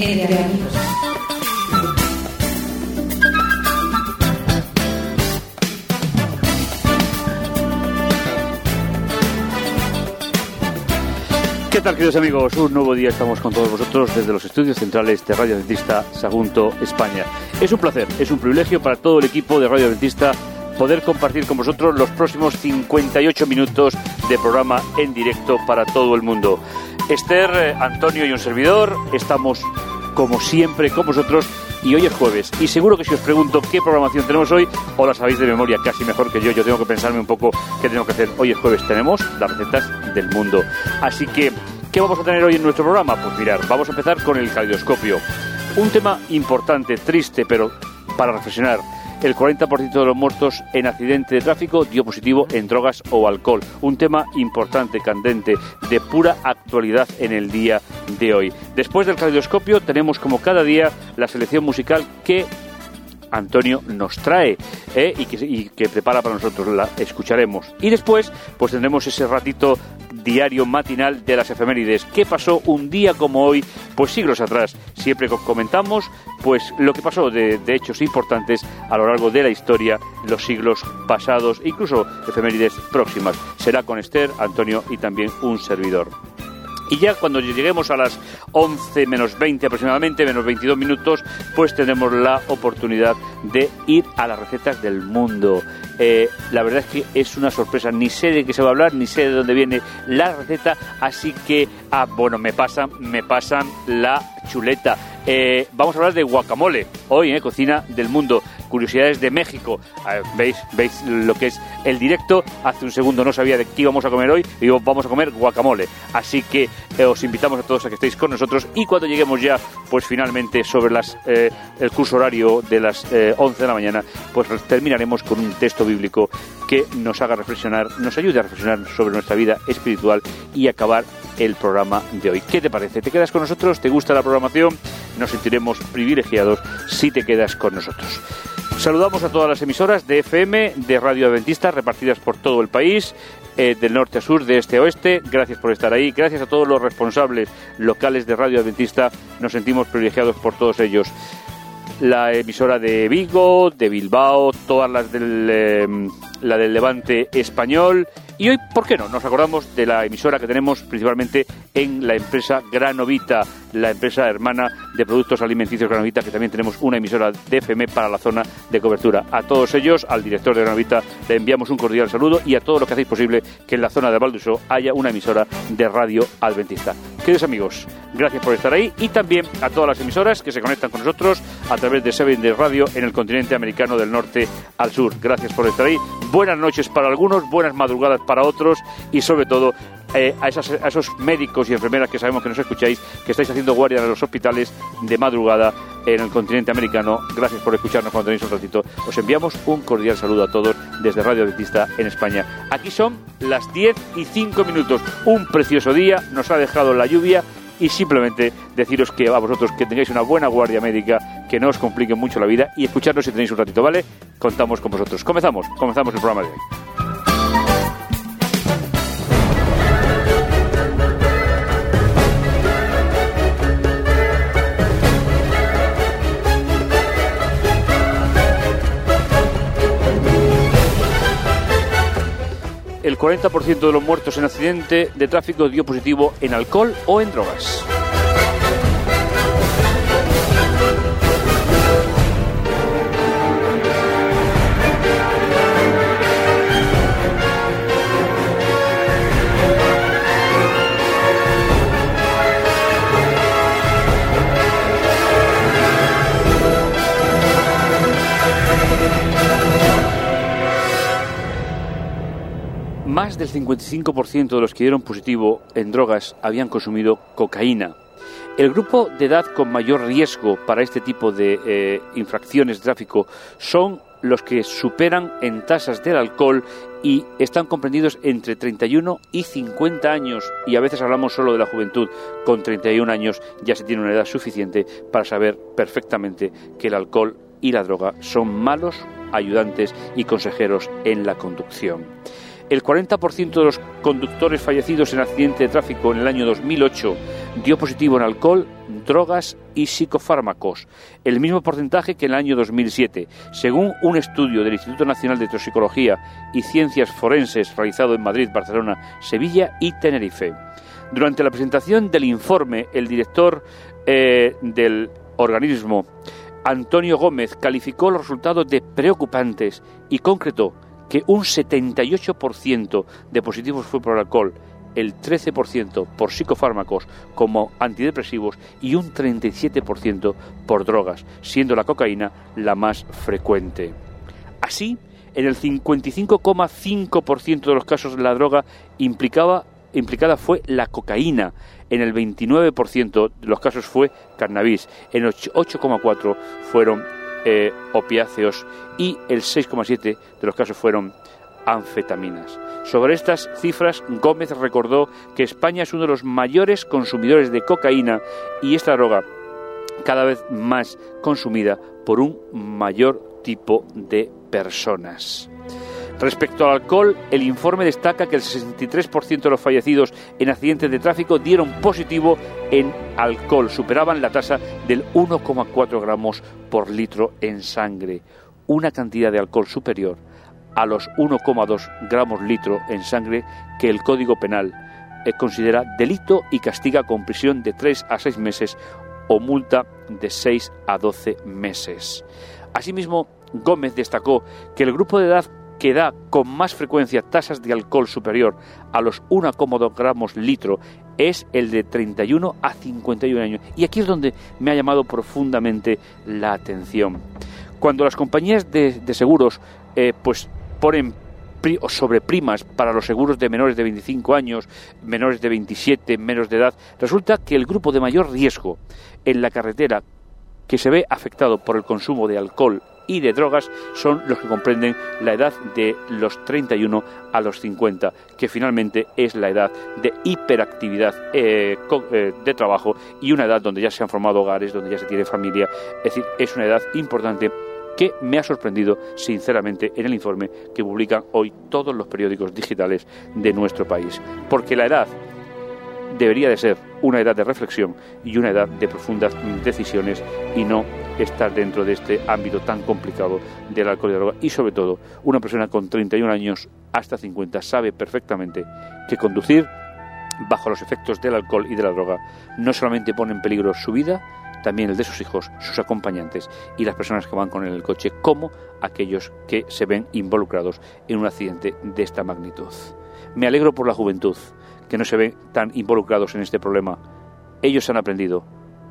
¿Qué tal, queridos amigos? Un nuevo día estamos con todos vosotros desde los estudios centrales de Radio Adventista Sagunto, España. Es un placer, es un privilegio para todo el equipo de Radio Adventista poder compartir con vosotros los próximos 58 minutos de programa en directo para todo el mundo. Esther, eh, Antonio y un servidor, estamos como siempre con vosotros y hoy es jueves. Y seguro que si os pregunto qué programación tenemos hoy, o la sabéis de memoria casi mejor que yo, yo tengo que pensarme un poco qué tengo que hacer. Hoy es jueves, tenemos las recetas del mundo. Así que, ¿qué vamos a tener hoy en nuestro programa? Pues mirar, vamos a empezar con el caleidoscopio. Un tema importante, triste, pero para reflexionar el 40% de los muertos en accidente de tráfico dio positivo en drogas o alcohol. Un tema importante, candente, de pura actualidad en el día de hoy. Después del caleidoscopio tenemos como cada día la selección musical que Antonio nos trae ¿eh? y, que, prepara para nosotros. La escucharemos. Y después, pues tendremos ese ratito diario matinal de las efemérides. ¿Qué pasó un día como hoy? Pues siglos atrás. Siempre comentamos pues lo que pasó de, de hechos importantes a lo largo de la historia, los siglos pasados, incluso efemérides próximas. Será con Esther, Antonio y también un servidor. Y ya cuando lleguemos a las 11 menos 20 aproximadamente, menos 22 minutos, pues tenemos la oportunidad de ir a las recetas del mundo. Eh, la verdad es que es una sorpresa, ni sé de qué se va a hablar, ni sé de dónde viene la receta, así que, ah, bueno, me pasan, me pasan la chuleta. Eh, vamos a hablar de guacamole, hoy, eh, cocina del mundo, curiosidades de México. ver, ¿Veis, veis lo que es el directo? Hace un segundo no sabía de qué íbamos a comer hoy, y vamos a comer guacamole. Así que eh, os invitamos a todos a que estéis con nosotros y cuando lleguemos ya, pues finalmente sobre las, eh, el curso horario de las 11 de la mañana, pues terminaremos con un texto bíblico que nos haga reflexionar, nos ayude a reflexionar sobre nuestra vida espiritual y acabar el programa de hoy. ¿Qué te parece? ¿Te quedas con nosotros? ¿Te gusta la programación? Nos sentiremos privilegiados si te quedas con nosotros. Saludamos a todas las emisoras de FM, de Radio Adventista, repartidas por todo el país, eh, del norte a sur, de este a oeste. Gracias por estar ahí. Gracias a todos los responsables locales de Radio Adventista. Nos sentimos privilegiados por todos ellos. La emisora de Vigo, de Bilbao, todas las del, eh, la del Levante español. Y hoy, ¿por qué no? Nos acordamos de la emisora que tenemos principalmente en la empresa Granovita, la empresa hermana de productos alimenticios Granovita, que también tenemos una emisora de FM para la zona de cobertura. A todos ellos, al director de Granovita, le enviamos un cordial saludo y a todos los que hacéis posible que en la zona de Valdusó haya una emisora de radio adventista. Queridos amigos, gracias por estar ahí y también a todas las emisoras que se conectan con nosotros a través de Seven de Radio en el continente americano del norte al sur. Gracias por estar ahí. Buenas noches para algunos, buenas madrugadas otros y sobre todo eh, a, esas, a, esos médicos y enfermeras que sabemos que nos escucháis, que estáis haciendo guardia en los hospitales de madrugada en el continente americano. Gracias por escucharnos cuando tenéis un ratito. Os enviamos un cordial saludo a todos desde Radio Adventista en España. Aquí son las 10 y 5 minutos. Un precioso día, nos ha dejado la lluvia y simplemente deciros que a vosotros que tengáis una buena guardia médica, que no os complique mucho la vida y escucharnos si tenéis un ratito, ¿vale? Contamos con vosotros. Comenzamos, comenzamos el programa de hoy. 40% de los muertos en accidente de tráfico dio positivo en alcohol o en drogas. Más del 55% de los que dieron positivo en drogas habían consumido cocaína. El grupo de edad con mayor riesgo para este tipo de eh, infracciones de tráfico son los que superan en tasas del alcohol y están comprendidos entre 31 y 50 años y a veces hablamos solo de la juventud. Con 31 años ya se tiene una edad suficiente para saber perfectamente que el alcohol y la droga son malos ayudantes y consejeros en la conducción. El 40% de los conductores fallecidos en accidente de tráfico en el año 2008 dio positivo en alcohol, drogas y psicofármacos, el mismo porcentaje que en el año 2007, según un estudio del Instituto Nacional de Toxicología y Ciencias Forenses realizado en Madrid, Barcelona, Sevilla y Tenerife. Durante la presentación del informe, el director eh, del organismo, Antonio Gómez, calificó los resultados de preocupantes y concretó que un 78% de positivos fue por alcohol, el 13% por psicofármacos como antidepresivos y un 37% por drogas, siendo la cocaína la más frecuente. Así, en el 55,5% de los casos la droga implicada fue la cocaína, en el 29% de los casos fue cannabis, en el 8,4% fueron eh, opiáceos y el 6,7% de los casos fueron anfetaminas. Sobre estas cifras, Gómez recordó que España es uno de los mayores consumidores de cocaína y esta droga cada vez más consumida por un mayor tipo de personas. Respecto al alcohol, el informe destaca que el 63% de los fallecidos en accidentes de tráfico dieron positivo en alcohol, superaban la tasa del 1,4 gramos por litro en sangre, una cantidad de alcohol superior a los 1,2 gramos litro en sangre que el Código Penal eh, considera delito y castiga con prisión de 3 a 6 meses o multa de 6 a 12 meses. Asimismo, Gómez destacó que el grupo de edad que da con más frecuencia tasas de alcohol superior a los 1,2 gramos litro es el de 31 a 51 años. Y aquí es donde me ha llamado profundamente la atención. Cuando las compañías de, seguros eh, pues ponen sobre primas para los seguros de menores de 25 años, menores de 27, menos de edad, resulta que el grupo de mayor riesgo en la carretera que se ve afectado por el consumo de alcohol y de drogas son los que comprenden la edad de los 31 a los 50, que finalmente es la edad de hiperactividad eh, eh, de trabajo y una edad donde ya se han formado hogares, donde ya se tiene familia. Es decir, es una edad importante que me ha sorprendido sinceramente en el informe que publican hoy todos los periódicos digitales de nuestro país. Porque la edad debería de ser una edad de reflexión y una edad de profundas decisiones y no estar dentro de este ámbito tan complicado del alcohol y la droga. Y sobre todo, una persona con 31 años hasta 50 sabe perfectamente que conducir bajo los efectos del alcohol y de la droga no solamente pone en peligro su vida, también el de sus hijos, sus acompañantes y las personas que van con él en el coche, como aquellos que se ven involucrados en un accidente de esta magnitud. Me alegro por la juventud, que no se ven tan involucrados en este problema. Ellos han aprendido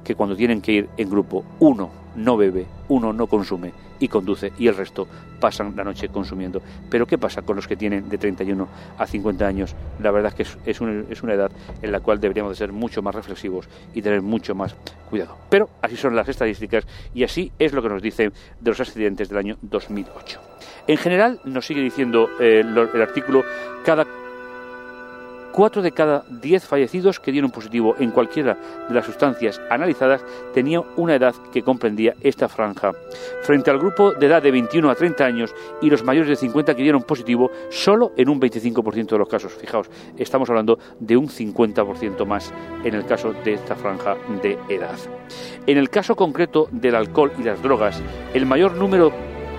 que cuando tienen que ir en grupo, uno no bebe, uno no consume y conduce y el resto pasan la noche consumiendo. Pero ¿qué pasa con los que tienen de 31 a 50 años? La verdad es que es, una edad en la cual deberíamos de ser mucho más reflexivos y tener mucho más cuidado. Pero así son las estadísticas y así es lo que nos dicen de los accidentes del año 2008. En general, nos sigue diciendo eh, el artículo, cada Cuatro de cada diez fallecidos que dieron positivo en cualquiera de las sustancias analizadas tenían una edad que comprendía esta franja. Frente al grupo de edad de 21 a 30 años y los mayores de 50 que dieron positivo solo en un 25% de los casos. Fijaos, estamos hablando de un 50% más en el caso de esta franja de edad. En el caso concreto del alcohol y las drogas, el mayor número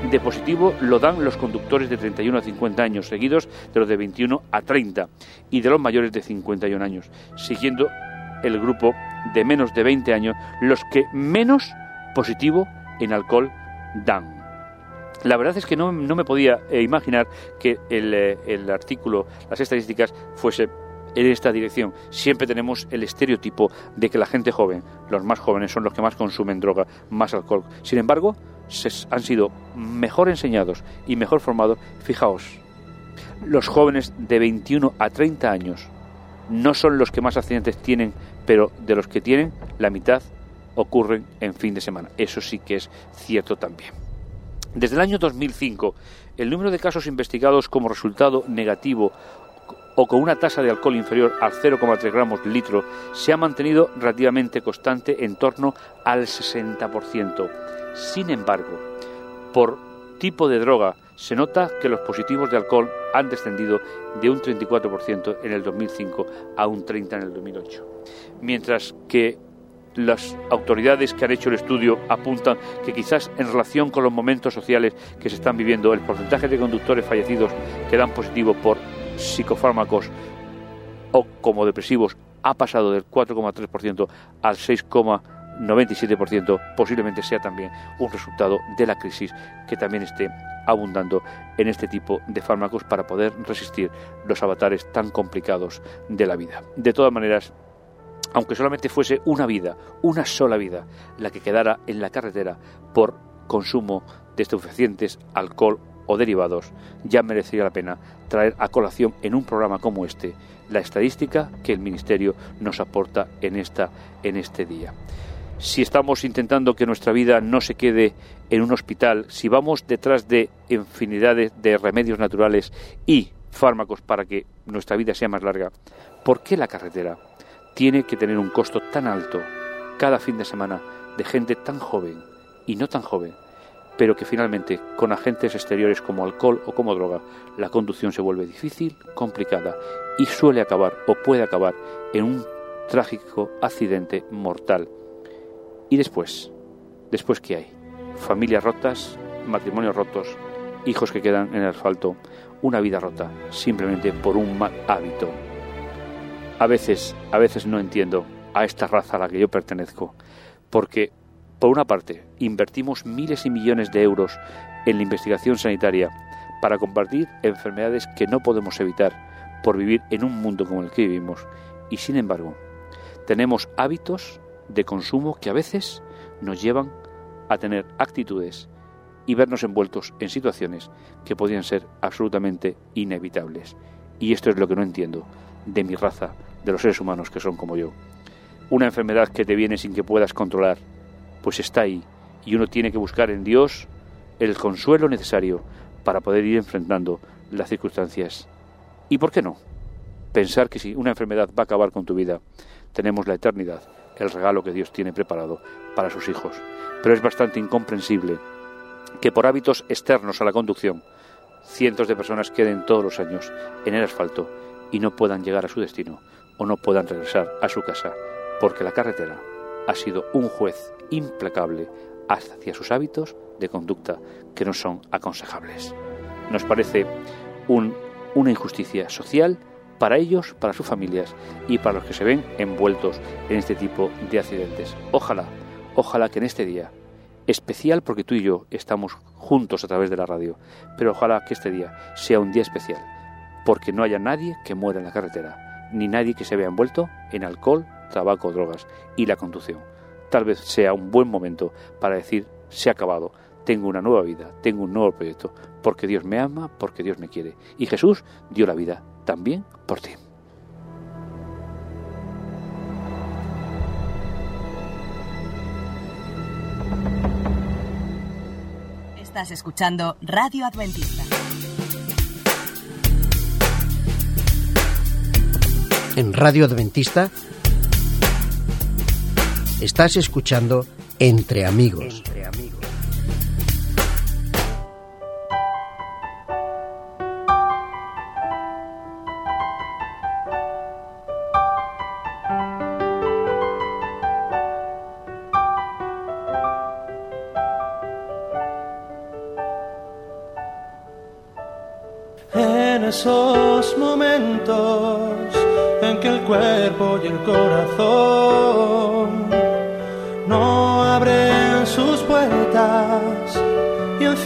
de positivo lo dan los conductores de 31 a 50 años, seguidos de los de 21 a 30 y de los mayores de 51 años, siguiendo el grupo de menos de 20 años, los que menos positivo en alcohol dan. La verdad es que no, me podía eh, imaginar que el, eh, el artículo, las estadísticas, fuese en esta dirección. Siempre tenemos el estereotipo de que la gente joven, los más jóvenes, son los que más consumen droga, más alcohol. Sin embargo, han sido mejor enseñados y mejor formados. Fijaos, los jóvenes de 21 a 30 años no son los que más accidentes tienen, pero de los que tienen, la mitad ocurren en fin de semana. Eso sí que es cierto también. Desde el año 2005, el número de casos investigados como resultado negativo o con una tasa de alcohol inferior al 0,3 gramos litro se ha mantenido relativamente constante en torno al 60%. Sin embargo, por tipo de droga se nota que los positivos de alcohol han descendido de un 34% en el 2005 a un 30% en el 2008. Mientras que las autoridades que han hecho el estudio apuntan que quizás en relación con los momentos sociales que se están viviendo, el porcentaje de conductores fallecidos que dan positivo por psicofármacos o como depresivos ha pasado del 4,3% al 6,97%, posiblemente sea también un resultado de la crisis que también esté abundando en este tipo de fármacos para poder resistir los avatares tan complicados de la vida. De todas maneras, aunque solamente fuese una vida, una sola vida, la que quedara en la carretera por consumo de estupefacientes, alcohol o derivados, ya merecería la pena traer a colación en un programa como este la estadística que el Ministerio nos aporta en, esta, en este día. Si estamos intentando que nuestra vida no se quede en un hospital, si vamos detrás de infinidades de remedios naturales y fármacos para que nuestra vida sea más larga, ¿por qué la carretera? tiene que tener un costo tan alto cada fin de semana de gente tan joven y no tan joven, pero que finalmente con agentes exteriores como alcohol o como droga, la conducción se vuelve difícil, complicada y suele acabar o puede acabar en un trágico accidente mortal. Y después, después qué hay? Familias rotas, matrimonios rotos, hijos que quedan en el asfalto, una vida rota simplemente por un mal hábito a veces, a veces no entiendo a esta raza a la que yo pertenezco, porque, por una parte, invertimos miles y millones de euros en la investigación sanitaria para combatir enfermedades que no podemos evitar por vivir en un mundo como el que vivimos, y sin embargo, tenemos hábitos de consumo que a veces nos llevan a tener actitudes y vernos envueltos en situaciones que podrían ser absolutamente inevitables. Y esto es lo que no entiendo de mi raza de los seres humanos que son como yo. Una enfermedad que te viene sin que puedas controlar, pues está ahí y uno tiene que buscar en Dios el consuelo necesario para poder ir enfrentando las circunstancias. ¿Y por qué no? Pensar que si una enfermedad va a acabar con tu vida, tenemos la eternidad, el regalo que Dios tiene preparado para sus hijos. Pero es bastante incomprensible que por hábitos externos a la conducción, cientos de personas queden todos los años en el asfalto y no puedan llegar a su destino o no puedan regresar a su casa, porque la carretera ha sido un juez implacable hacia sus hábitos de conducta que no son aconsejables. Nos parece una injusticia social para ellos, para sus familias y para los que se ven envueltos en este tipo de accidentes. Ojalá, ojalá que en este día, especial porque tú y yo estamos juntos a través de la radio, pero ojalá que este día sea un día especial, porque no haya nadie que muera en la carretera ni nadie que se vea envuelto en alcohol, tabaco drogas y la conducción. Tal vez sea un buen momento para decir, se ha acabado, tengo una nueva vida, tengo un nuevo proyecto, porque Dios me ama, porque Dios me quiere. Y Jesús dio la vida también por ti. Estás escuchando Radio Adventista. en Radio Adventista, estás escuchando Entre Amigos. En esos momentos en que el cuerpo y el corazón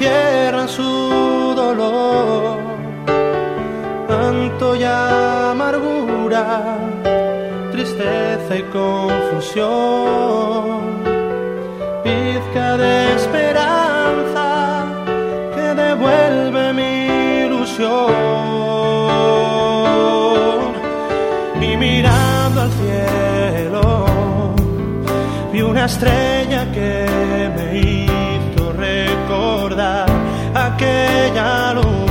y encierran su dolor. Tanto y amargura, tristeza y confusión, pizca de esperanza que devuelve mi ilusión. estrella que me hizo recordar aquella luz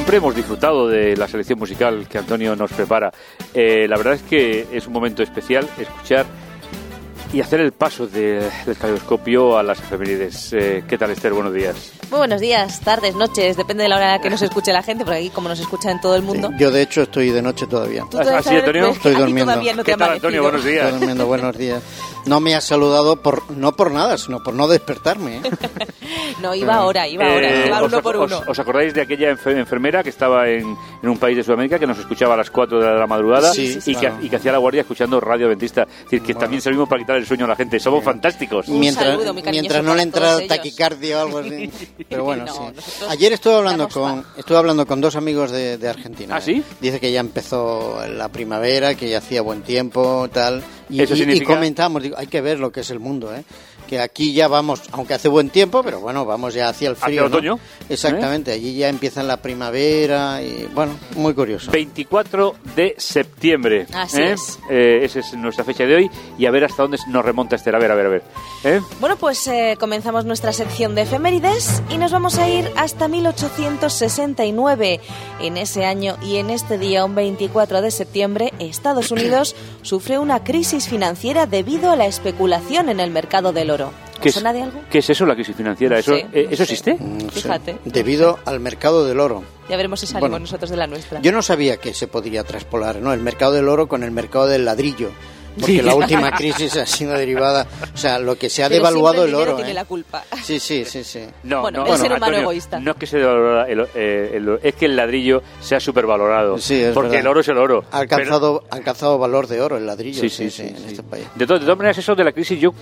siempre hemos disfrutado de la selección musical que Antonio nos prepara. Eh, la verdad es que es un momento especial escuchar y hacer el paso de- del caleidoscopio a las efemérides. Eh, ¿Qué tal, Esther? Buenos días. Muy buenos días, tardes, noches, depende de la hora que nos escuche la gente, porque aquí como nos escucha en todo el mundo. Yo, de hecho, estoy de noche todavía. Tú ¿Ah, todavía sí, sabes- Antonio? pues, Estoy durmiendo. no ¿Qué tal, Antonio? Buenos días. Estoy durmiendo, buenos días. No me ha saludado por no por nada, sino por no despertarme. ¿eh? No, iba ahora, iba ahora, Eh, iba os, uno por os- uno. os acordáis de aquella enfer- enfermera que estaba en, en un país de Sudamérica que nos escuchaba a las 4 de la madrugada Sí, y, claro. que, y que hacía la guardia escuchando Radio Adventista? Es decir, que también servimos para quitar el sueño a la gente. Somos fantásticos. Un mientras saludo mientras no le entra taquicardia o algo así. Pero bueno, No, sí. nosotros Ayer estuve hablando con estuve hablando con dos amigos de, de Argentina. ¿Ah, ¿eh? Dice que ya empezó la primavera, que ya hacía buen tiempo, tal. Y, Eso y- y significa- comentamos, digo, hay que ver lo que es el mundo, ¿eh? Que aquí ya vamos, aunque hace buen tiempo, pero bueno, vamos ya hacia el Hacia frío. el ¿no? otoño, Exactamente, allí ya empieza la primavera y bueno, muy curioso. 24 de septiembre. Así ¿eh? es. Eh, esa es nuestra fecha de hoy y a ver hasta dónde nos remonta Esther. A ver, a ver, a ver. ¿Eh? Bueno, pues eh, comenzamos nuestra sección de efemérides y nos vamos a ir hasta 1869. En ese año y en este día, un 24 de septiembre, Estados Unidos sufre una crisis financiera debido a la especulación en el mercado del oro. ¿Qué es, ¿Suena de algo? ¿Qué es eso, la crisis financiera? ¿Eso, Sí, eh, no ¿eso sé. existe? Mm, sí. Fíjate. Debido al mercado del oro. Ya veremos si salimos Bueno, nosotros de la nuestra. Yo no sabía que se podría traspolar, ¿no? El mercado del oro con el mercado del ladrillo. Porque Sí. la última crisis ha sido derivada, o sea, lo que se ha Pero devaluado el dinero oro. tiene ¿eh? la culpa. Sí, sí, sí, sí. No, Bueno, no, el ser humano Antonio, egoísta. No es que se devalora el, eh, el- es que el ladrillo sea supervalorado. Sí, es porque verdad. el oro es el oro. Ha alcanzado, ha alcanzado valor de oro el ladrillo, Pero- sí, sí, en este país. De, to- de todas maneras, eso de la crisis, yo,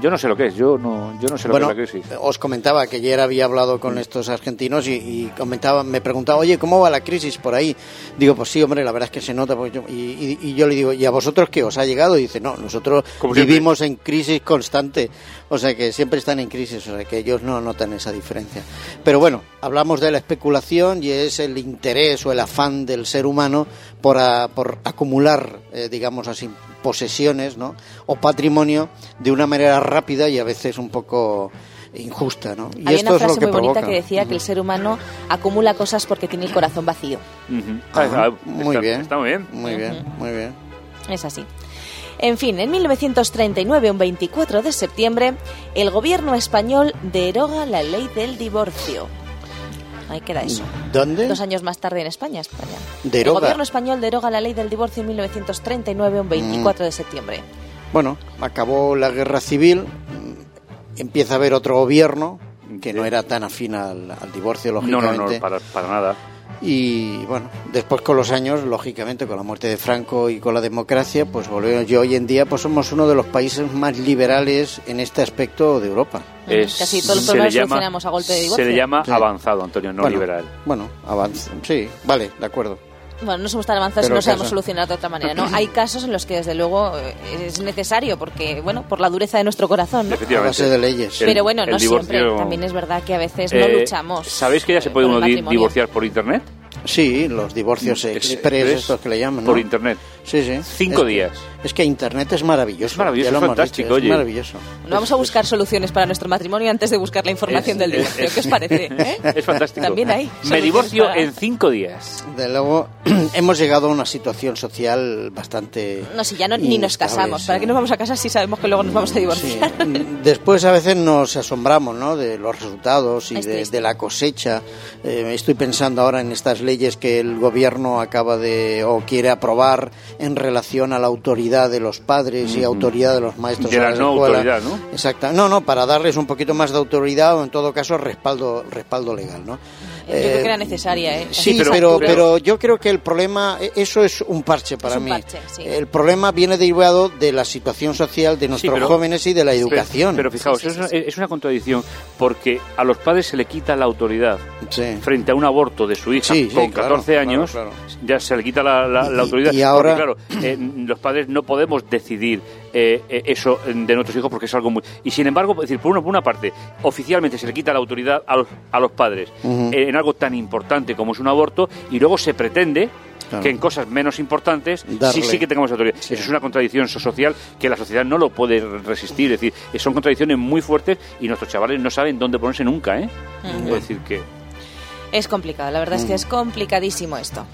yo no sé lo que es. Yo no, yo no sé lo Bueno, que es la crisis. os comentaba que ayer había hablado con estos argentinos y, y comentaba, me preguntaba, oye, ¿cómo va la crisis por ahí? Digo, pues sí, hombre, la verdad es que se nota. porque yo- y, y- y yo le digo, ¿y a vosotros qué os ha llegado? Y dice, no, nosotros siempre. vivimos en crisis constante. O sea que siempre están en crisis, o sea que ellos no notan esa diferencia. Pero bueno, hablamos de la especulación y es el interés o el afán del ser humano por, a- por acumular, eh, digamos así, posesiones ¿no? o patrimonio de una manera rápida y a veces un poco injusta. ¿no? Y Había esto una es lo frase que muy bonita que decía que el ser humano acumula cosas porque tiene el corazón vacío. Ah, muy está- bien. Está muy bien. Muy bien, muy bien. Es así. En fin, en 1939, un 24 de septiembre, el gobierno español deroga la ley del divorcio. Ahí queda eso. ¿Dónde? Dos años más tarde en España, España. Deroga. El gobierno español deroga la ley del divorcio en 1939, un 24 de septiembre. Bueno, acabó la guerra civil, mm, empieza a haber otro gobierno que no era tan afín al, al divorcio, No, no, lógicamente. no, para, para nada. Y bueno, después con los años, lógicamente, con la muerte de Franco y con la democracia, pues volvemos. Y hoy en día, pues somos uno de los países más liberales en este aspecto de Europa. Es- Casi todos los se le problemas llama- solucionamos a golpe de Se divorcio. le llama avanzado, Antonio, no bueno, liberal. Bueno, avanza. Sí, vale, de acuerdo. Bueno, no somos tan avanzados y no sabemos caso- solucionar de otra manera, ¿no? Hay casos en los que, desde luego, eh, es necesario, porque, bueno, por la dureza de nuestro corazón, ¿no? A base de leyes. El- Pero bueno, el no divorcio- siempre. También es verdad que a veces no Eh, luchamos. ¿Sabéis que ya se puede uno divorciar por internet? Sí, los divorcios express, Express, estos que le llaman, ¿no? Por internet. Sí, sí. Cinco Es que- días. Es que Internet es maravilloso. Es maravilloso, es fantástico, dicho, oye. Es maravilloso. Bueno, Vamos a buscar soluciones para nuestro matrimonio antes de buscar la información Es- del divorcio. es- ¿Qué os parece? eh? Es fantástico. También hay Me divorcio para- en cinco días. De luego, hemos llegado a una situación social bastante. No, si ya no, ni nos casamos. ¿Para qué nos vamos a casar si sabemos que luego nos vamos a Sí. divorciar? Después a veces nos asombramos ¿no? de los resultados y de, de la cosecha. Eh, estoy pensando ahora en estas leyes que el gobierno acaba de o quiere aprobar en relación a la autoridad de los padres y autoridad de los maestros De la no escuelas. autoridad, ¿no? Exacto. No, no, para darles un poquito más de autoridad o en todo caso respaldo respaldo legal, ¿no? Yo creo Eh, que era necesaria, ¿eh? Sí, pero- pero, yo creo que el problema, e- eso es un parche para un mí. parche, sí. El problema viene derivado de la situación social de nuestros pero- jóvenes y de la educación. Pero, pero fijaos, Sí, sí, es, una, es una contradicción porque a los padres se le quita la autoridad Sí. frente a un aborto de su hija Sí, sí, con claro, 14 años. claro, Ya se le quita la, la- la Y- autoridad. y ahora- Porque, claro, eh, los padres no podemos decidir eh, eh, eso eh, de nuestros hijos porque es algo muy. Y sin embargo, es decir, por una, por una parte, oficialmente se le quita la autoridad a los, a los padres en algo tan importante como es un aborto y luego se pretende. Claro. Que en cosas menos importantes Darle. sí sí que tengamos autoridad. Sí. Eso es una contradicción so- social que la sociedad no lo puede resistir. Es decir, son contradicciones muy fuertes y nuestros chavales no saben dónde ponerse nunca. ¿eh? Es decir, que. Es complicado, la verdad es que es complicadísimo esto.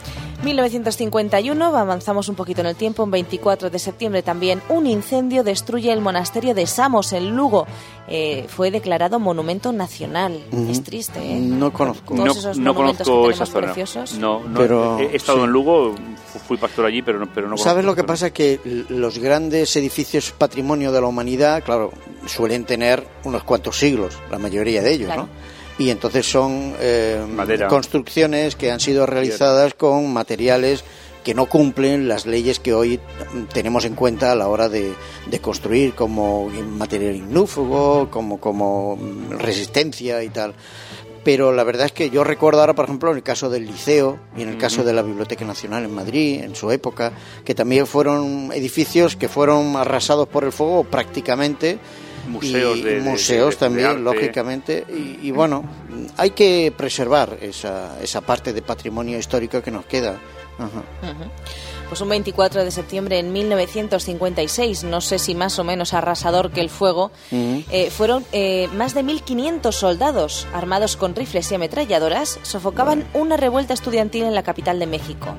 1951, avanzamos un poquito en el tiempo, un 24 de septiembre también, un incendio destruye el monasterio de Samos en Lugo. Eh, fue declarado monumento nacional. Es triste, ¿eh? No conozco. Todos no esos no monumentos conozco que esa zona. preciosos. No, no, Pero, he, he estado sí. en Lugo, fu- fui pastor allí, pero no, pero no ¿Sabes lo que pasa? Que los grandes edificios patrimonio de la humanidad, claro, suelen tener unos cuantos siglos, la mayoría de ellos, Claro. ¿no? Y entonces son eh, construcciones que han sido realizadas con materiales que no cumplen las leyes que hoy tenemos en cuenta a la hora de, de construir como material ignúfugo, como, como resistencia y tal. Pero la verdad es que yo recuerdo ahora, por ejemplo, en el caso del liceo y en el caso de la Biblioteca Nacional en Madrid, en su época, que también fueron edificios que fueron arrasados por el fuego prácticamente. Museos y de- de- museos de- de también, arte. lógicamente. Y, y bueno, hay que preservar esa, esa parte de patrimonio histórico que nos queda. Pues un 24 de septiembre en 1956, no sé si más o menos arrasador que el fuego, eh, fueron eh, más de 1.500 soldados armados con rifles y ametralladoras sofocaban una revuelta estudiantil en la capital de México.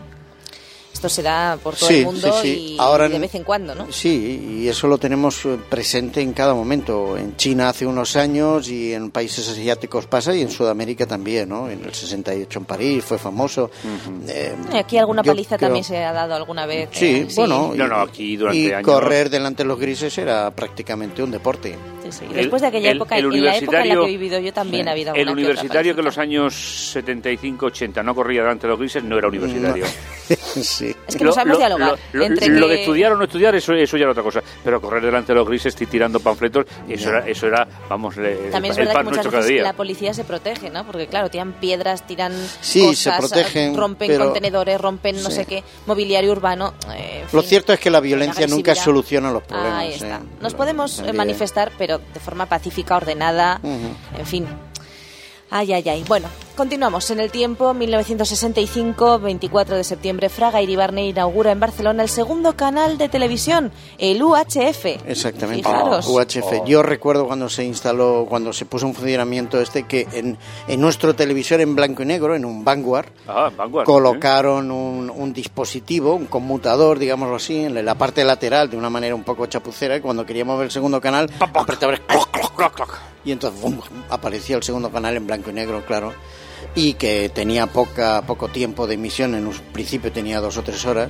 Esto se da por todo Sí, el mundo sí, sí. Y, Ahora y de vez en cuando, ¿no? Sí, y eso lo tenemos eh, presente en cada momento. En China hace unos años y en países asiáticos pasa y en Sudamérica también, ¿no? En el 68 en París fue famoso. Eh, Y Aquí alguna paliza creo- también se ha dado alguna vez. Sí, eh, bueno. No, y- no, aquí durante y años- correr delante de los grises era prácticamente un deporte. Sí, sí. El- Después de aquella el- época, el en la época en la que universitario- he vivido yo también ha habido El alguna que universitario que en los años 75-80 no corría delante de los grises no era universitario. sí. Es que no sabemos dialogar. Lo, lo- entre lo que- de estudiar o no estudiar, eso, eso ya era otra cosa. Pero correr delante de los grises y tirando panfletos, eso era, eso era, vamos, le- También es el verdad pan que muchas nuestro cada veces día. la policía se protege, ¿no? Porque claro, tiran piedras, tiran Sí, se cosas, protegen, rompen pero- contenedores, rompen no Sí. sé qué, mobiliario urbano. eh, en Lo fin. cierto es que la violencia nunca soluciona los problemas. Ahí está. ¿eh? Nos podemos eh, manifestar, pero de forma pacífica, ordenada, en fin. Ay, ay, ay. Bueno, continuamos. En el tiempo, 1965, 24 de septiembre, Fraga Iribarne inaugura en Barcelona el segundo canal de televisión, el UHF. Exactamente. Fijaros. UHF. Yo recuerdo cuando se instaló, cuando se puso en funcionamiento este, que en, en nuestro televisor en blanco y negro, en un Vanguard, Ah, Vanguard, colocaron un, un dispositivo, un conmutador, digámoslo así, en la parte lateral de una manera un poco chapucera, y cuando queríamos ver el segundo canal, apretaba y entonces ¡bum! aparecía el segundo canal en blanco y negro, claro, y que tenía poca, poco tiempo de emisión, en un principio tenía dos o tres horas,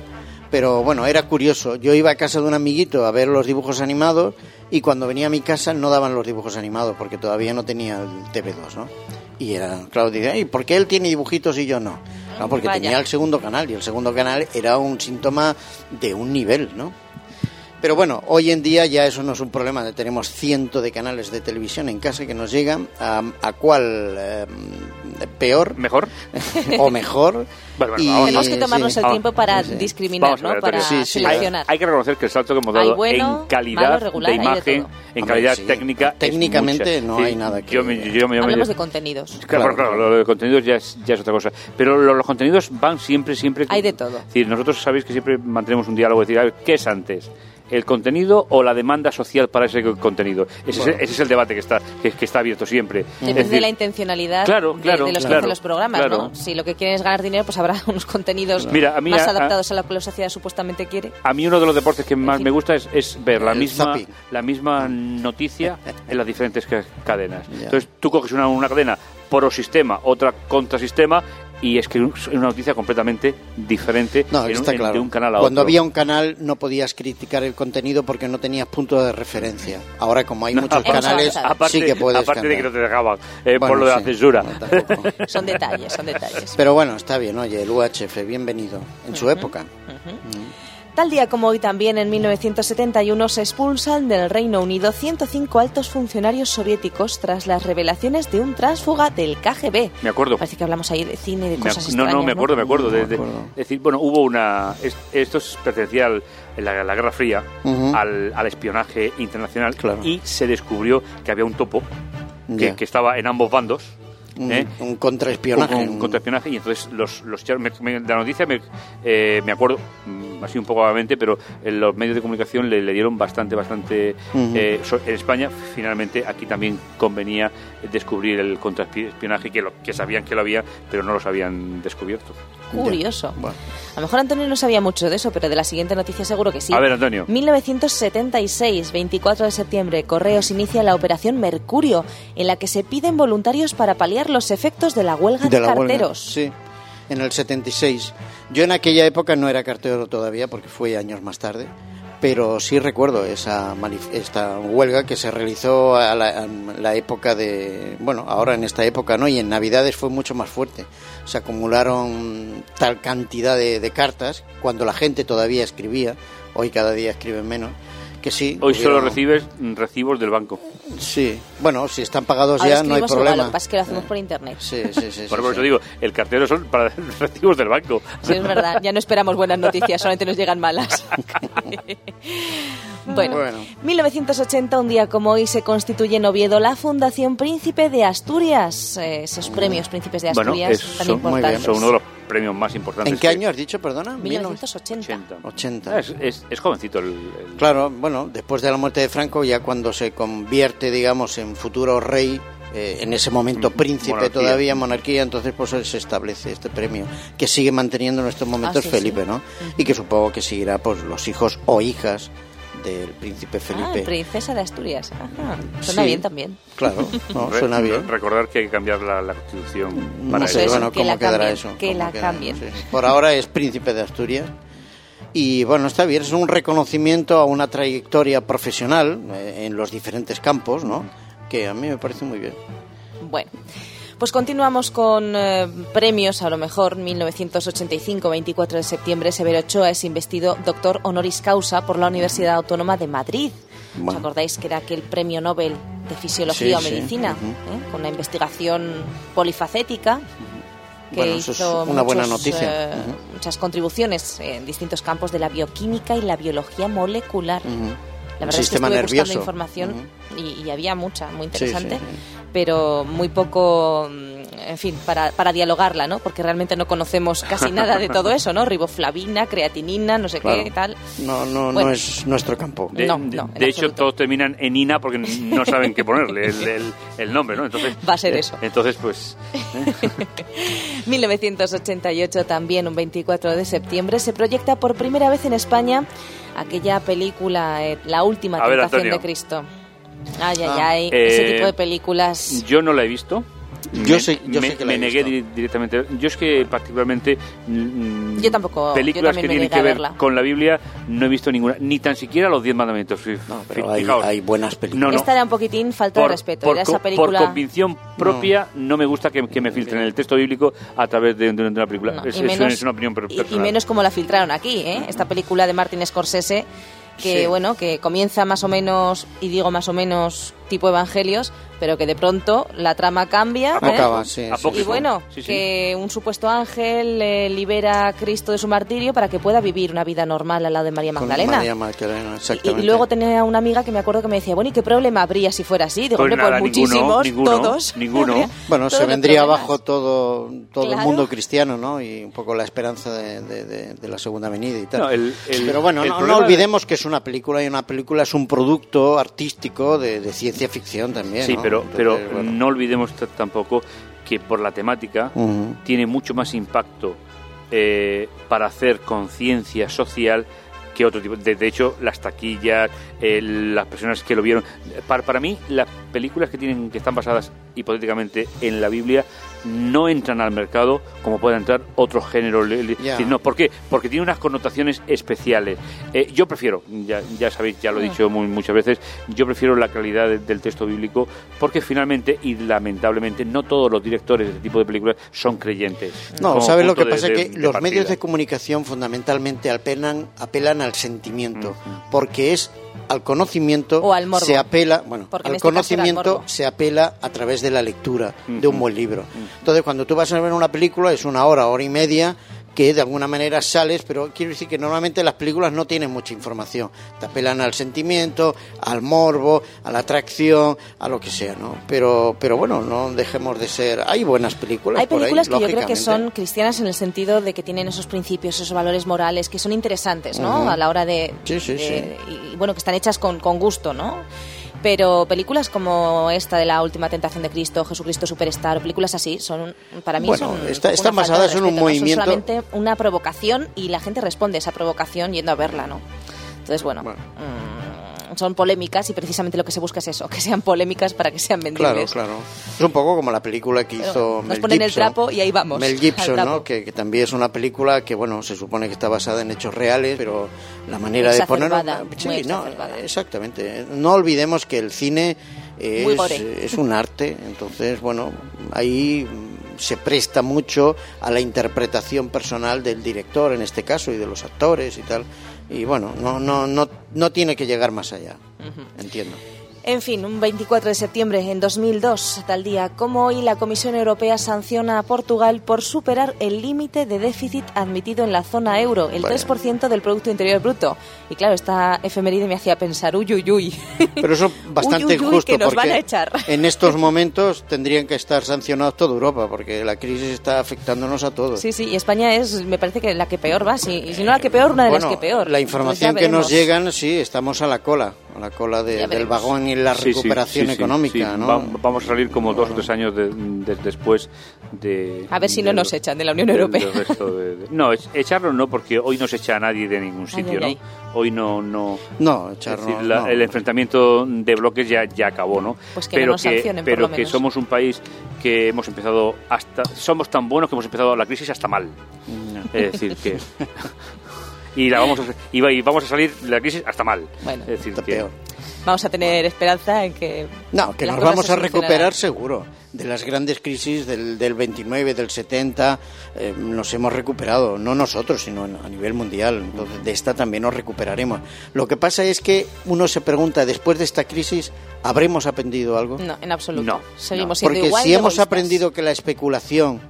pero bueno, era curioso. Yo iba a casa de un amiguito a ver los dibujos animados y cuando venía a mi casa no daban los dibujos animados porque todavía no tenía el TV2, ¿no? Y era, claro, dice, ¿y por qué él tiene dibujitos y yo no? No, porque Vaya. tenía el segundo canal y el segundo canal era un síntoma de un nivel, ¿no? Pero bueno, hoy en día ya eso no es un problema. Tenemos cientos de canales de televisión en casa que nos llegan a, a cuál eh, peor ¿Mejor? o mejor. Bueno, bueno, Y- vamos, Tenemos que tomarnos sí. el tiempo para Sí, discriminar, ¿no? Para Antonio. Sí, sí. seleccionar. Hay, hay que reconocer que el salto que hemos dado bueno, en calidad malo, regular, de imagen, en Hombre, calidad sí. técnica. es Técnicamente no Sí, hay nada que- Yo me, yo me- yo Hablemos de contenidos. Claro, Claro, claro, claro. lo de contenidos ya es, ya es otra cosa. Pero lo- los contenidos van siempre, siempre... Hay de todo. Es decir, nosotros sabéis que siempre mantenemos un diálogo, es decir, a ver, ¿qué es antes? ¿El contenido o la demanda social para ese contenido? Ese, es, ese es el debate que está, que, que está abierto siempre. Es Depende decir, de la intencionalidad Claro, de- claro, de, los que claro, hacen los programas, claro. ¿no? Si lo que quieren es ganar dinero, pues habrá unos contenidos Mira, a mí más a- adaptados a lo que la sociedad supuestamente quiere. A mí uno de los deportes que más fin. me gusta es, es ver la El misma, zapping. la misma noticia en las diferentes ca- cadenas. Entonces tú coges una, una cadena pro sistema, otra contra sistema y es que es una noticia completamente diferente No, en un- está en- claro. de un canal a Cuando otro. había un canal no podías criticar el contenido porque no tenías punto de referencia. Ahora como hay No, muchos canales, aparte, sí que puedes aparte de que no te dejaban eh, por lo de la censura. No, tampoco. Son detalles, son detalles. Pero bueno, está bien, oye, el UHF, bienvenido. En su época. Tal día como hoy también en 1971 se expulsan del Reino Unido 105 altos funcionarios soviéticos tras las revelaciones de un tránsfuga del KGB. Me acuerdo. Parece que hablamos ahí de cine y de cosas no, extrañas. no, me acuerdo, me acuerdo. de- No me de- acuerdo. es decir, bueno, hubo una. es- esto es- pertenecía al, en la, la Guerra Fría, Ujú. al, al espionaje internacional, Claro. y se descubrió que había un topo que, Ya. que estaba en ambos bandos. Un, ¿eh? un contraespionaje. Un, un contraespionaje y entonces los, los me- me- de la noticia me, eh, me acuerdo mm, así un poco vagamente pero en los medios de comunicación le, le dieron bastante bastante eh, en España finalmente aquí también convenía descubrir el contraespionaje que lo que sabían que lo había pero no los habían descubierto Curioso. Bueno. A lo mejor Antonio no sabía mucho de eso, pero de la siguiente noticia seguro que sí. A ver, Antonio. 1976, 24 de septiembre, Correos inicia la operación Mercurio, en la que se piden voluntarios para paliar los efectos de la huelga de, de la huelga. carteros. Sí, en el 76. Yo en aquella época no era cartero todavía porque fue años más tarde, pero sí recuerdo esa esta huelga que se realizó a la, a la época de, bueno, ahora en esta época, ¿no? Y en Navidades fue mucho más fuerte. Se acumularon tal cantidad de, de cartas cuando la gente todavía escribía, hoy cada día escriben menos, que sí. hoy solo recibes recibos del banco Sí, bueno, si están pagados Ahora ya no hay problema. lo que pasa es que lo hacemos por internet. Sí, sí, sí. sí, por eso sí. digo el cartero son para recibos del banco Sí, es verdad, ya no esperamos buenas noticias, solamente nos llegan malas. bueno, Bueno. 1980, un día como hoy, se constituye en Oviedo la Fundación Príncipe de Asturias. Eh, esos premios Príncipes de bueno Asturias es- tan son, muy bien. importantes. son uno de los premios más importantes ¿En qué que- año has dicho, perdona? 1980. 80. 80. Ah, Es, es, es jovencito el, el- Claro, bueno, después de la muerte de Franco, ya cuando se convierte, digamos, en futuro rey, eh, en ese momento príncipe Monarquía. todavía, monarquía, entonces pues se establece este premio que sigue manteniendo en estos momentos Ah, sí, Felipe, sí. ¿no? Y que supongo que seguirá pues los hijos o hijas del príncipe Ah, Felipe. princesa de Asturias. Ajá. Suena Sí. bien también. Claro, no, suena bien. Recordar que hay que cambiar la, la constitución No para sé, eso, bueno, que cómo quedará cambien, eso. que cómo la quedará, cambien. sí. Por ahora es príncipe de Asturias. Y bueno, está bien, es un reconocimiento a una trayectoria profesional eh, en los diferentes campos, ¿no? Que a mí me parece muy bien. Bueno, pues continuamos con eh, premios, a lo mejor 1985, 24 de septiembre, Severo Ochoa es investido doctor honoris causa por la Universidad Autónoma de Madrid. ¿Os acordáis que era aquel premio Nobel de Fisiología Sí, o sí, Medicina? ¿eh? Con una investigación polifacética que Bueno, eso es hizo una buena noticia. eh, muchas contribuciones en distintos campos de la bioquímica y la biología molecular. La verdad es que sistema estuve nervioso. buscando información y, y había mucha, muy Sí, sí, interesante, sí. pero muy poco, en fin, para, para dialogarla, ¿no? Porque realmente no conocemos casi nada de todo eso, ¿no? Riboflavina, creatinina, no sé Claro. qué, tal. No, no, Bueno. no es nuestro campo. De, No, no, de hecho, absoluto. todos terminan en Ina porque no saben qué ponerle el, el- el nombre, ¿no? Entonces, Va a ser eh, eso. Entonces, pues, 1988 también, un 24 de septiembre, se proyecta por primera vez en España aquella película, eh, La última ver, tentación Antonio. de Cristo. Ay, ay, Ah. ay, Eh, ese tipo de películas. yo no la he visto. Yo Me- sé- yo me, sé que la me he negué di- directamente. Yo es que particularmente mm, Yo tampoco, yo películas también que me tienen que ver con la Biblia no he visto ninguna, ni tan siquiera los diez mandamientos. No, pero hay, hay buenas películas. No, no. Esta era un poquitín falta de respeto. Era esa película. por convicción propia, no, me gusta que, que me filtren el texto bíblico a través de, de una película. No, es, menos- es una opinión per- y- y, personal. menos como la filtraron aquí, ¿eh? Esta película de Martin Scorsese, que Sí. bueno, que comienza más o menos, y digo más o menos tipo evangelios, pero que de pronto la trama cambia. ¿eh? Acaba, sí, Y bueno, Sí, sí. que un supuesto ángel eh, libera a Cristo de su martirio para que pueda vivir una vida normal al lado de María Con Magdalena. María Magdalena, Y- exactamente. Y, luego tenía una amiga que me acuerdo que me decía, bueno, ¿y qué problema habría si fuera así? Digo, Pues hombre, pues ninguno, muchísimos, ninguno, todos. ninguno. Habría Bueno, todos se vendría abajo todo, todo el mundo cristiano, ¿no? Y un poco la esperanza de, de- de- de la segunda venida y tal. No, el- el- Pero bueno, el no, no problema de- olvidemos que es una película y una película es un producto artístico de, de ciencia ficción también. Sí, ¿no? pero, Entonces, pero bueno. no olvidemos tampoco que por la temática tiene mucho más impacto eh, para hacer conciencia social que otro tipo. De, de hecho, las taquillas, eh, las personas que lo vieron. Para, para mí, las películas que tienen que están basadas hipotéticamente en la Biblia no entran al mercado como pueden entrar otros géneros. No, ¿por qué? Porque tiene unas connotaciones especiales. Eh, yo prefiero, ya, ya sabéis, ya lo he dicho muy- muchas veces, yo prefiero la calidad de- del texto bíblico porque finalmente y lamentablemente no todos los directores de este tipo de películas son creyentes. No, ¿sabes lo que de- pasa? de- que los partida. medios de comunicación fundamentalmente apelan, apelan al sentimiento, porque es al conocimiento O al morbo. se apela, bueno, Porque en al este al conocimiento se apela a través de la lectura de un buen libro. Entonces, cuando tú vas a ver una película es una hora, hora y media que de alguna manera sales, pero quiero decir que normalmente las películas no tienen mucha información. Te apelan al sentimiento, al morbo, a la atracción, a lo que sea, ¿no? Pero, pero bueno, no dejemos de ser. Hay buenas películas. Hay por ahí, películas que yo creo que son cristianas en el sentido de que tienen esos principios, esos valores morales que son interesantes, ¿no? A la hora de... Sí, sí, de- Y, y, bueno, que están hechas con, con gusto, ¿no? Pero películas como esta de La Última Tentación de Cristo, Jesucristo Superstar, películas así, son para mí Bueno, son está- están basadas en un ¿no? movimiento- Son solamente una provocación y la gente responde a esa provocación yendo a verla, ¿no? Entonces, bueno, Bueno. mm, son polémicas y precisamente lo que se busca es eso, que sean polémicas para que sean Claro, vendibles. claro. Es un poco como la película que hizo nos Mel ponen el Gibson. trapo y ahí vamos, Mel Gibson. ¿no? Que, que también es una película que, bueno, se supone que está basada en hechos reales, pero la manera de ponerlo... Sí, no, exactamente. No olvidemos que el cine es, es un arte, entonces, bueno, ahí se presta mucho a la interpretación personal del director, en este caso, y de los actores y tal. Y bueno, no, no, no, no tiene que llegar más allá, entiendo. En fin, un 24 de septiembre en 2002, tal día como hoy, la Comisión Europea sanciona a Portugal por superar el límite de déficit admitido en la zona euro, el Vaya. 3% del Producto Interior Bruto. Y claro, esta efeméride me hacía pensar, uy, uy, uy. Pero eso bastante Uy, uy, uy, injusto que nos porque van a echar. en estos momentos tendrían que estar sancionados toda Europa porque la crisis está afectándonos a todos. Sí, sí, y España es, me parece que la que peor va, sí. y si no la que peor, una de Bueno, las que peor. la información que nos llegan, sí, estamos a la cola. a la cola de- del vagón y la Sí, recuperación sí, sí, económica, sí. ¿no? Va- vamos a salir como dos o tres años de- de- después de... A ver si no nos echan de la Unión Europea. no, ech- echarlo no, porque hoy no se echa a nadie de ningún sitio, ay, ¿no? Hoy no... no No, decir, la- no. el enfrentamiento de bloques ya, ya acabó, ¿no? Pues que no pero nos que, sancionen, por pero lo que menos. somos un país que hemos empezado hasta... Somos tan buenos que hemos empezado la crisis hasta mal. Es decir, que... y, la vamos a, y va- y vamos a salir de la crisis hasta mal. Bueno. es decir, Está que, peor. Vamos a tener esperanza en que... No, que las nos cosas vamos a recuperar seguro. De las grandes crisis del, del 29, del 70, eh, nos hemos recuperado, no nosotros, sino a nivel mundial. Entonces, de esta también nos recuperaremos. Lo que pasa es que uno se pregunta, después de esta crisis, ¿habremos aprendido algo? No, en absoluto. No, Seguimos no. siendo Porque igual si hemos aprendido que la especulación,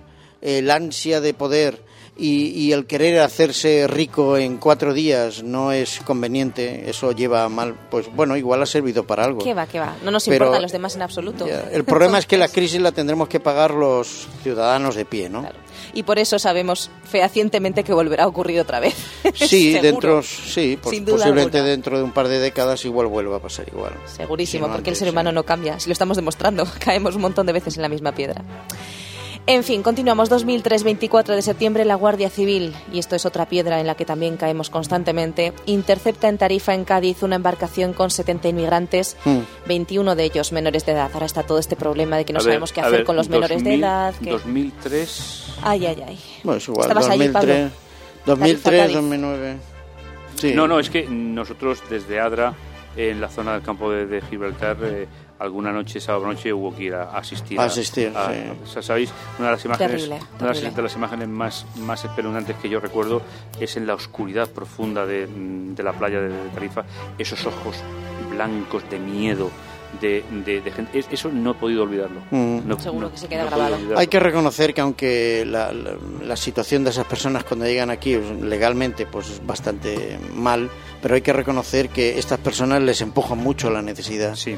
el ansia de poder y, y el querer hacerse rico en cuatro días no es conveniente, eso lleva mal, pues bueno, igual ha servido para algo. ¿Qué va, qué va? No nos Pero- importan los demás en absoluto. Ya, El problema es que la crisis la tendremos que pagar los ciudadanos de pie, ¿no? claro. Y por eso sabemos fehacientemente que volverá a ocurrir otra vez. Sí, dentro, sí, pues posiblemente alguna. dentro de un par de décadas igual vuelva a pasar igual. Segurísimo, Si no porque el ser humano sí. no cambia. Si lo estamos demostrando, caemos un montón de veces en la misma piedra. En fin, continuamos 2003, 24 de septiembre, la Guardia Civil, y esto es otra piedra en la que también caemos constantemente, intercepta en Tarifa, en Cádiz, una embarcación con 70 inmigrantes, Hmm. 21 de ellos menores de edad. Ahora está todo este problema de que no a ver, sabemos qué hacer ver, con los menores de 2000, edad. que- 2003... Ay, ay, ay. Bueno, es igual, Estabas allí, 2003, Pablo. 2003, Cádiz. 2009. Sí. No, no, es que nosotros desde Adra, en la zona del campo de, de Gibraltar, eh, alguna noche, sábado noche, hubo que ir a asistir. A asistir, a- sí. ¿Sabéis? Una de las imágenes, Terrible, una de las, terrible. de las imágenes más, más espeluznantes que yo recuerdo es en la oscuridad profunda de, de la playa de, de Tarifa, esos ojos blancos de miedo. De, de- de gente. Es- eso no he podido olvidarlo. Mm. No- Seguro no- que se queda no grabado. Hay que reconocer que aunque la, la- la situación de esas personas cuando llegan aquí pues, legalmente pues es bastante mal, pero hay que reconocer que estas personas les empujan mucho la necesidad, Sí.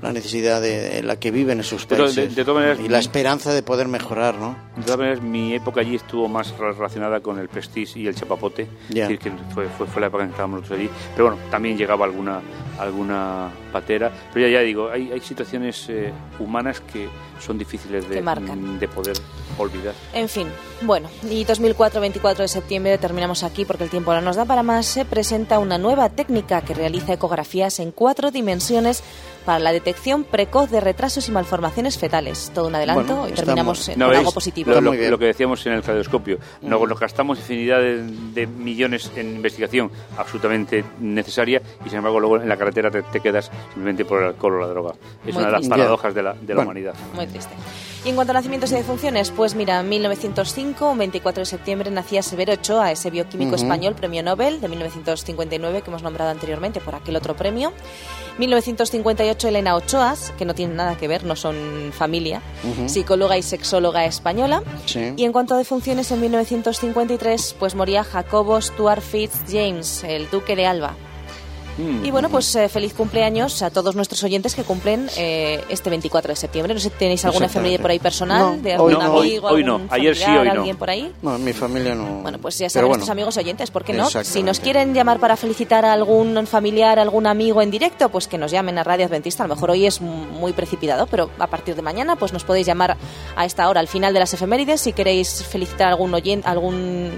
La necesidad de, la que viven Pero de- países de todas maneras, y la esperanza de poder mejorar, ¿no? De todas maneras, mi época allí estuvo más relacionada con el Prestige y el Chapapote. Es decir, que fue, fue, fue la época en que estábamos nosotros allí. Pero bueno, también llegaba alguna alguna patera. Pero ya, ya digo, hay, hay situaciones eh, humanas que son difíciles de, de poder olvidar. En fin, bueno, y 2004, 24 de septiembre, terminamos aquí porque el tiempo no nos da para más, se presenta una nueva técnica que realiza ecografías en cuatro dimensiones para la detección precoz de retrasos y malformaciones fetales. Todo un adelanto Bueno, y terminamos en- algo positivo. Lo, que decíamos en el caleidoscopio. Nos, Mm. nos gastamos infinidad de, de millones en investigación absolutamente necesaria y sin embargo luego en la carretera te, te quedas simplemente por el alcohol o la droga. Es Muy una de las paradojas de la, de la Bueno. humanidad. Muy triste. Y en cuanto a nacimientos y defunciones, pues mira, en 1905, un 24 de septiembre, nacía Severo Ochoa, ese bioquímico Ujú. español, premio Nobel de 1959, que hemos nombrado anteriormente por aquel otro premio. 1958, Elena Ochoas, que no tienen nada que ver, no son familia, Ujú. psicóloga y sexóloga española. Sí. Y en cuanto a defunciones, en 1953, pues moría Jacobo Stuart Fitz James, el duque de Alba. Mm. Y bueno, pues eh, feliz cumpleaños a todos nuestros oyentes que cumplen eh, este 24 de septiembre. No sé si tenéis alguna efeméride por ahí personal, No, de hoy algún no. Hoy- amigo, hoy no. algún Ayer sí, familiar, hoy no. alguien por ahí. No, en mi familia no. Bueno, pues ya saben bueno, nuestros amigos oyentes, ¿por qué no? Si nos quieren llamar para felicitar a algún familiar, algún amigo en directo, pues que nos llamen a Radio Adventista. A lo mejor hoy es muy precipitado, pero a partir de mañana pues nos podéis llamar a esta hora, al final de las efemérides, si queréis felicitar a algún oyente, algún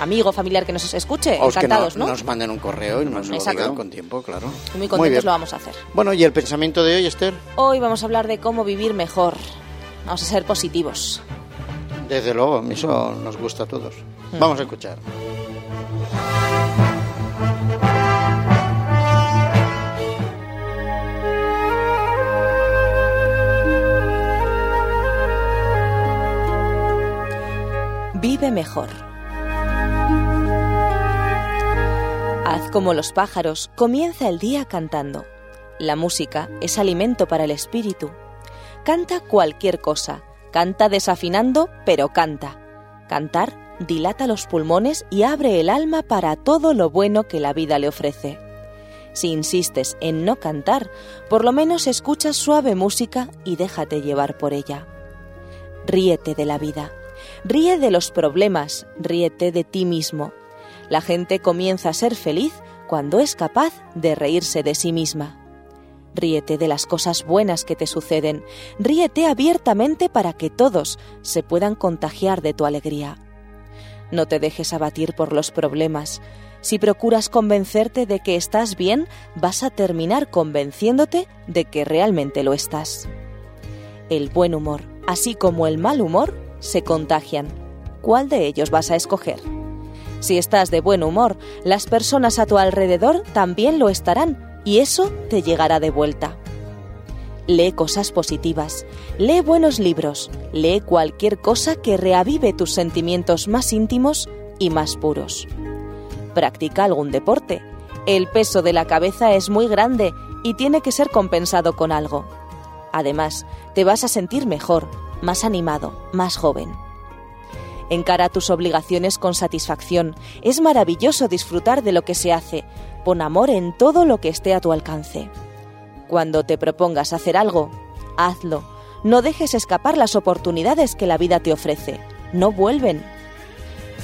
amigo, familiar que nos escuche. O que Encantados, no- ¿no? nos manden un correo y nos lo digan con tiempo, claro. Muy contentos bien. lo vamos a hacer. Bueno, ¿y el pensamiento de hoy, Esther? Hoy vamos a hablar de cómo vivir mejor. Vamos a ser positivos. Desde luego, eso nos gusta a todos. Vamos a escuchar. Vive mejor. Haz como los pájaros, comienza el día cantando. La música es alimento para el espíritu. Canta cualquier cosa, canta desafinando, pero canta. Cantar dilata los pulmones y abre el alma para todo lo bueno que la vida le ofrece. Si insistes en no cantar, por lo menos escucha suave música y déjate llevar por ella. Ríete de la vida. Ríe de los problemas, ríete de ti mismo. La gente comienza a ser feliz cuando es capaz de reírse de sí misma. Ríete de las cosas buenas que te suceden. Ríete abiertamente para que todos se puedan contagiar de tu alegría. No te dejes abatir por los problemas. Si procuras convencerte de que estás bien, vas a terminar convenciéndote de que realmente lo estás. El buen humor, así como el mal humor, se contagian. ¿Cuál de ellos vas a escoger? Si estás de buen humor, las personas a tu alrededor también lo estarán y eso te llegará de vuelta. Lee cosas positivas, lee buenos libros, lee cualquier cosa que reavive tus sentimientos más íntimos y más puros. Practica algún deporte. El peso de la cabeza es muy grande y tiene que ser compensado con algo. Además, te vas a sentir mejor, más animado, más joven. Encara tus obligaciones con satisfacción. Es maravilloso disfrutar de lo que se hace, Pon amor en todo lo que esté a tu alcance. Cuando te propongas hacer algo, hazlo. No dejes escapar las oportunidades que la vida te ofrece. No vuelven.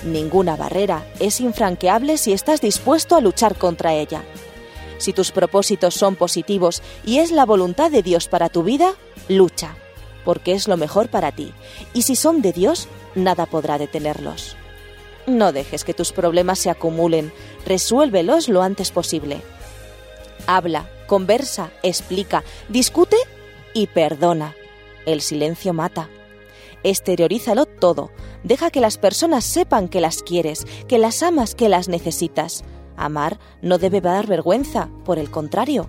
Ninguna barrera es infranqueable si estás dispuesto a luchar contra ella. Si tus propósitos son positivos y es la voluntad de Dios para tu vida, lucha, porque es lo mejor para ti. Y si son de Dios, nada podrá detenerlos. No dejes que tus problemas se acumulen, resuélvelos lo antes posible. Habla, conversa, explica, discute y perdona. El silencio mata. Exteriorízalo todo. Deja que las personas sepan que las quieres, que las amas, que las necesitas. Amar no debe dar vergüenza, por el contrario.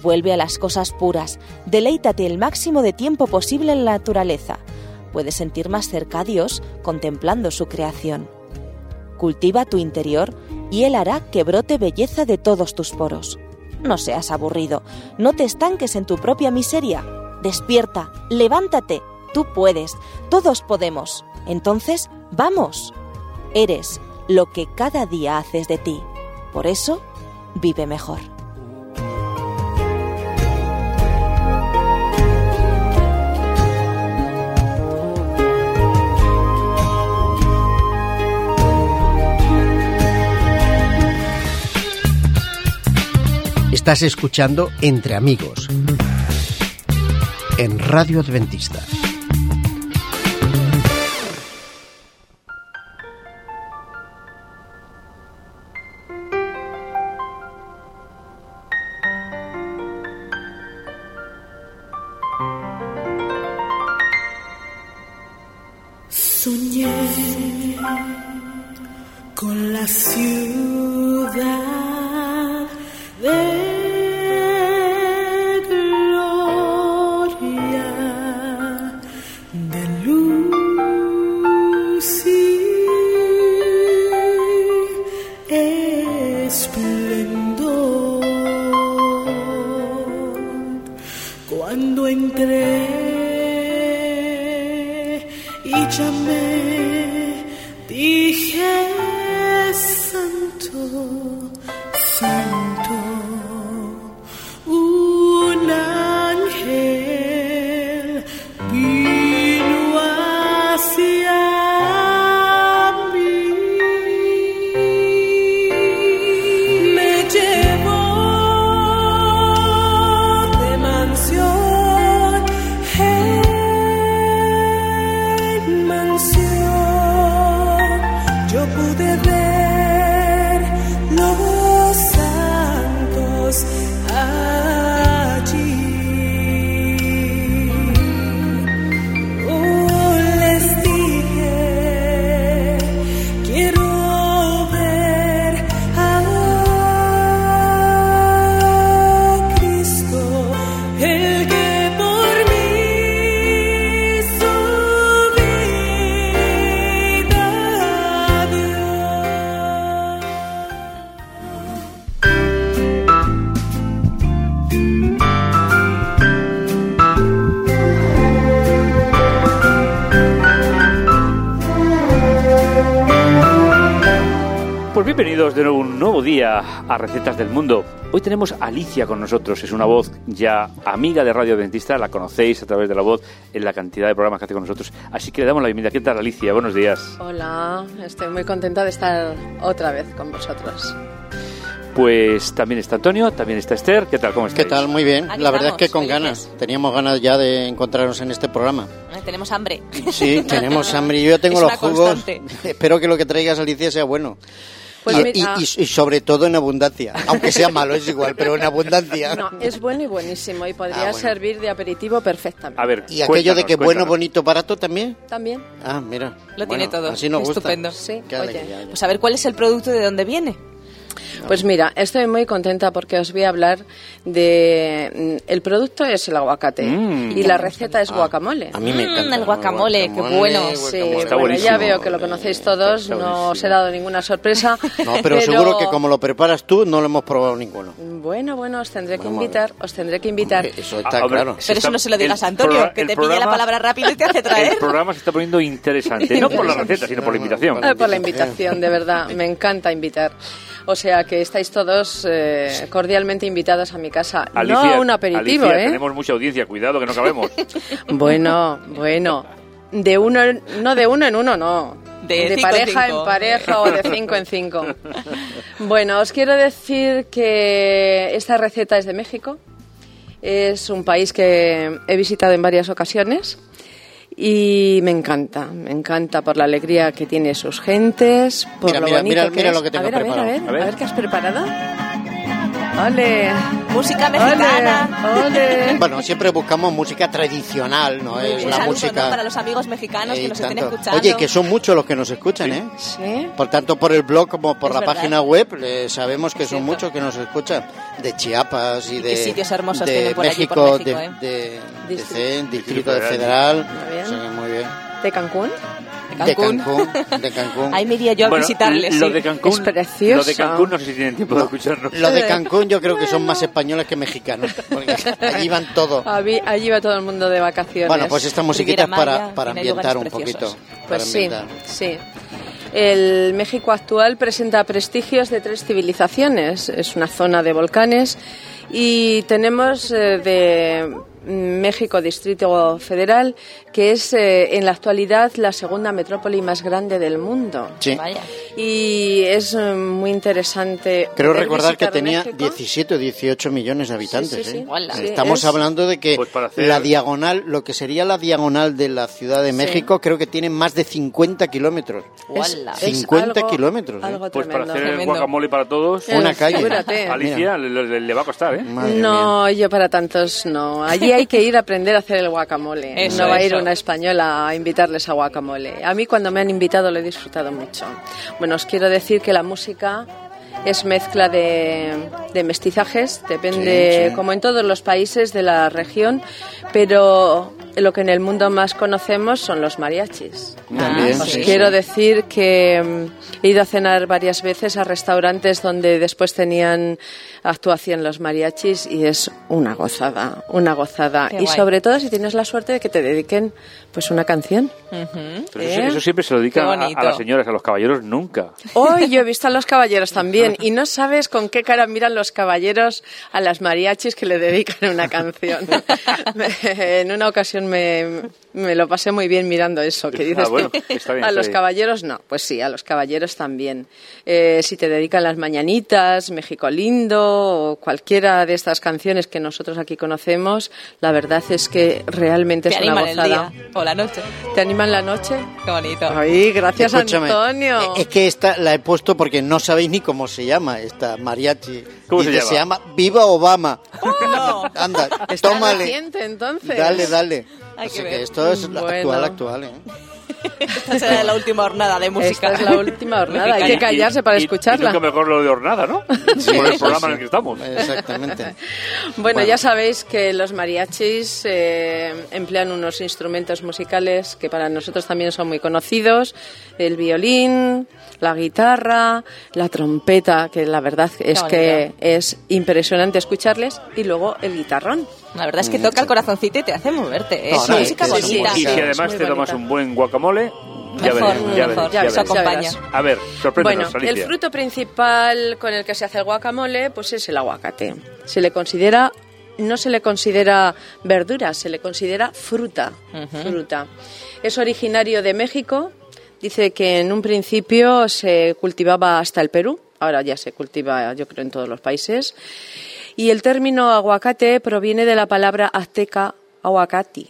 Vuelve a las cosas puras, deleítate el máximo de tiempo posible en la naturaleza puedes sentir más cerca a Dios contemplando su creación. Cultiva tu interior y Él hará que brote belleza de todos tus poros. No seas aburrido, no te estanques en tu propia miseria. Despierta, levántate, tú puedes, todos podemos. Entonces, vamos. Eres lo que cada día haces de ti. Por eso, vive mejor. Estás escuchando Entre Amigos en Radio Adventista. Nuevo día a Recetas del Mundo. Hoy tenemos a Alicia con nosotros, es una voz ya amiga de Radio Adventista, la conocéis a través de la voz en la cantidad de programas que hace con nosotros. Así que le damos la bienvenida. ¿Qué tal Alicia? Buenos días. Hola, estoy muy contenta de estar otra vez con vosotros. Pues también está Antonio, también está Esther. ¿Qué tal? ¿Cómo ¿Qué estáis? tal? Muy bien. Aquí La verdad es que con felices. ganas. Teníamos ganas ya de encontrarnos en este programa. Eh, Tenemos hambre. Sí, tenemos hambre. Yo ya tengo Es los una jugos. constante. Espero que lo que traigas, Alicia, sea bueno. Pues y, mira- y- y- y sobre todo en abundancia. Aunque sea malo, es igual, pero en abundancia. No, es bueno y buenísimo y podría Ah, bueno. servir de aperitivo perfectamente. A ver, Y aquello de cuéntanos, que bueno, cuéntanos. bonito, barato también. También. Ah, mira. Lo tiene Bueno, todo. Así nos gusta. Estupendo. Sí, Qué oye. Pues a ver cuál es el producto de dónde viene. Pues mira, estoy muy contenta porque os voy a hablar de... mm, El producto es el aguacate Mm. y la receta es guacamole. A mí me Mm, encanta. el guacamole, qué bueno. Sí, guacamole. Está bueno, ya veo que lo conocéis todos, Está no os he dado ninguna sorpresa. No, pero, seguro que como lo preparas tú, no lo hemos probado ninguno. Bueno, bueno, os tendré que Vamos invitar, os tendré que invitar. Hombre, Eso está a claro. Pero eso no se lo digas a Antonio, que te pide la palabra rápido y te hace traer. El programa se está poniendo interesante. no por la receta, sino por la invitación. Ah, por la invitación, de verdad, me encanta invitar. O sea que estáis todos eh, cordialmente invitados a mi casa. no a un aperitivo, Alicia, ¿eh? tenemos mucha audiencia, cuidado que no cabemos. Bueno, bueno. De uno, en- no de uno en uno, no. De cinco pareja cinco. en pareja o de cinco en cinco. Bueno, os quiero decir que esta receta es de México. Es un país que he visitado en varias ocasiones y me encanta, me encanta por la alegría que tiene sus gentes, por Mira, lo mira, bonito mira- que mira es. lo que tengo a ver, a ver, a preparado. ver, A a ver. ver, qué has preparado. ¡Ole! Música mexicana. ¡Ole! Bueno, siempre buscamos música tradicional, no es la saludo, música. ¿no? para los amigos mexicanos Eh, que nos estén tanto. escuchando. Oye, que son muchos los que nos escuchan, ¿eh? Sí. Por tanto, por el blog como por Es la verdad. página web, eh, sabemos que Es son cierto. muchos que nos escuchan. De Chiapas y, Y de, qué sitios hermosos de por México, por México, de, ¿eh? de, de Distrito. CEN, Distrito Distrito de Federal. Federal. Muy bien. Sí, muy bien. ¿De Cancún? De De Cancún. De Cancún. Ahí me iría yo a visitarles. lo sí. de Cancún, Es precioso. Lo de Cancún no sé si tienen tiempo de escucharnos. Lo de Cancún yo creo que son más españoles que mexicanos, porque allí van todos. Allí, allí va todo el mundo de vacaciones. Bueno, pues esta musiquita es para, para ambientar un poquito. Pues sí, sí. El México actual presenta prestigios de tres civilizaciones. Es una zona de volcanes y tenemos eh, de México Distrito Federal, que es eh, en la actualidad la segunda metrópoli más grande del mundo. Sí. Vaya. Y es eh, muy interesante. Creo recordar que tenía México. 17 o 18 millones de habitantes. Sí, sí, sí. ¿eh? Estamos es- hablando de que Pues hacer- la diagonal, lo que sería la diagonal de la Ciudad de México, creo que tiene más de 50 kilómetros. Es- Hola. es 50 algo- kilómetros, ¿eh? algo Pues para hacer el Tremendo. guacamole para todos, Eh, Una calle. Alicia le, va a costar, ¿eh? Madre No, yo para tantos no. Allí hay que ir a aprender a hacer el guacamole. Eso, no va a ir. Una española a invitarles a guacamole. A mí cuando me han invitado lo he disfrutado mucho. Bueno, os quiero decir que la música es mezcla de, de mestizajes, depende, Sí, sí. como en todos los países de la región, pero lo que en el mundo más conocemos son los mariachis. También, Os sí, quiero sí. decir que mm, he ido a cenar varias veces a restaurantes donde después tenían actuación los mariachis y es una gozada, una gozada. Qué y guay. sobre todo si tienes la suerte de que te dediquen pues una canción. Pero eso, ¿Eh? eso siempre se lo dedica Qué a, a las señoras, a los caballeros nunca. Hoy yo he visto a los caballeros también y no sabes con qué cara miran los caballeros a las mariachis que le dedican una canción. En una ocasión me, me lo pasé muy bien mirando eso, que dices Ah, bueno, tú. está bien, a está los bien. caballeros no, pues sí, a los caballeros también. Eh, si te dedican las mañanitas, México lindo o cualquiera de estas canciones que nosotros aquí conocemos, la verdad es que realmente Te es una animan el gozada. día o la noche. ¿Te animan la noche? Qué bonito. Ay, gracias Escúchame, Antonio. eh, Es que esta la he puesto porque no sabéis ni cómo se llama esta mariachi. ¿Cómo se Dice, llama? Viva Obama. No. Anda, Está tómale. reciente, entonces. Dale, dale. Hay Así que que, ver. esto es la Bueno. actual, actual, ¿eh? Esta será la última jornada de música. Esta es la última jornada. Hay que callarse para Y- y- escucharla. Y nunca mejor lo de hornada, ¿no? Por el Sí, programa sí. en el que estamos. Exactamente. Bueno, Bueno. ya sabéis que los mariachis eh, emplean unos instrumentos musicales que para nosotros también son muy conocidos. El violín, la guitarra, la trompeta, que la verdad es que es impresionante escucharles, y luego el guitarrón. La verdad es que toca el corazoncito y te hace moverte. ¿eh? No, Es no, música es que es bonita. música. Y si además te tomas un buen guacamole, ya Mejor, veremos, ya mejor. veremos, Ya acompaña. A ver, Bueno, sorpréndenos, el Alicia. fruto principal con el que se hace el guacamole pues es el aguacate. Se le considera no se le considera verdura, se le considera fruta, fruta. Es originario de México. Dice que en un principio se cultivaba hasta el Perú, ahora ya se cultiva yo creo en todos los países. Y el término aguacate proviene de la palabra azteca aguacati,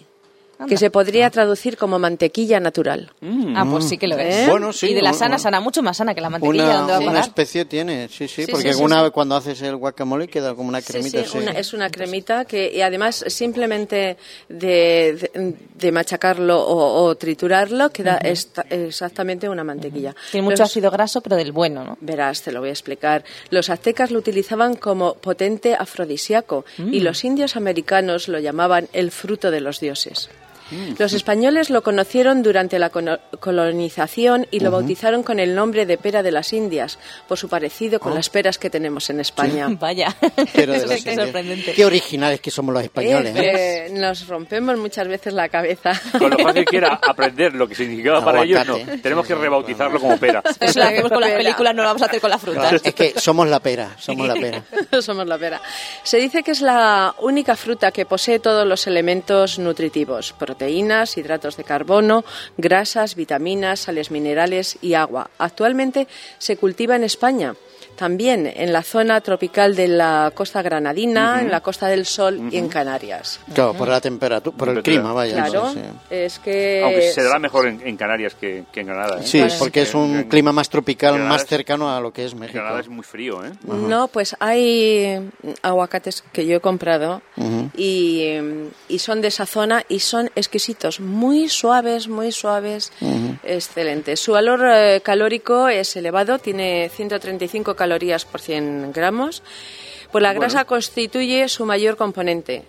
que se podría traducir como mantequilla natural. Ah, pues sí que lo es. ¿Eh? Bueno, sí, y de la sana, sana mucho más sana que la mantequilla. Una, ¿Dónde va a una especie tiene, sí, sí, Sí, porque sí, sí, una cuando haces el guacamole queda como una cremita. sí, sí. una- es una cremita que y además simplemente de, de- de machacarlo o, o triturarlo queda esta- exactamente una mantequilla. Tiene mucho Los- ácido graso, pero del bueno, ¿no? Verás, te lo voy a explicar. Los aztecas lo utilizaban como potente afrodisíaco y Mm. los indios americanos lo llamaban el fruto de los dioses. Mm. Los españoles lo conocieron durante la colonización y lo bautizaron con el nombre de pera de las Indias, por su parecido Oh. con las peras que tenemos en España. Vaya. Pero de las sí Indias. sorprendente. Qué originales que somos los españoles. ¿eh? Eh, que nos rompemos muchas veces la cabeza. Con lo fácil que era aprender lo que significaba para ellos, no. Aguacate. Tenemos que rebautizarlo como pera. Eso lo hacemos con las películas, no lo vamos a hacer con las frutas. Claro, es que somos la pera, somos la pera. Somos la pera. Se dice que es la única fruta que posee todos los elementos nutritivos, proteínas, hidratos de carbono, grasas, vitaminas, sales minerales y agua. Actualmente se cultiva en España. También en la zona tropical de la costa granadina, en la Costa del Sol y en Canarias. Claro, por la temperatura, por el Temperatura. clima, vaya. Claro, sí, sí. es que... Aunque se dará mejor en, en Canarias que, que en Granada. ¿eh? Sí, porque es un En- clima más tropical, Granada más cercano a lo que es México. Granada es muy frío, ¿eh? No, pues hay aguacates que yo he comprado y, y son de esa zona y son exquisitos, muy suaves, muy suaves, excelentes. Su valor eh, calórico es elevado, tiene 135 calorías por 100 gramos, pues la grasa constituye su mayor componente.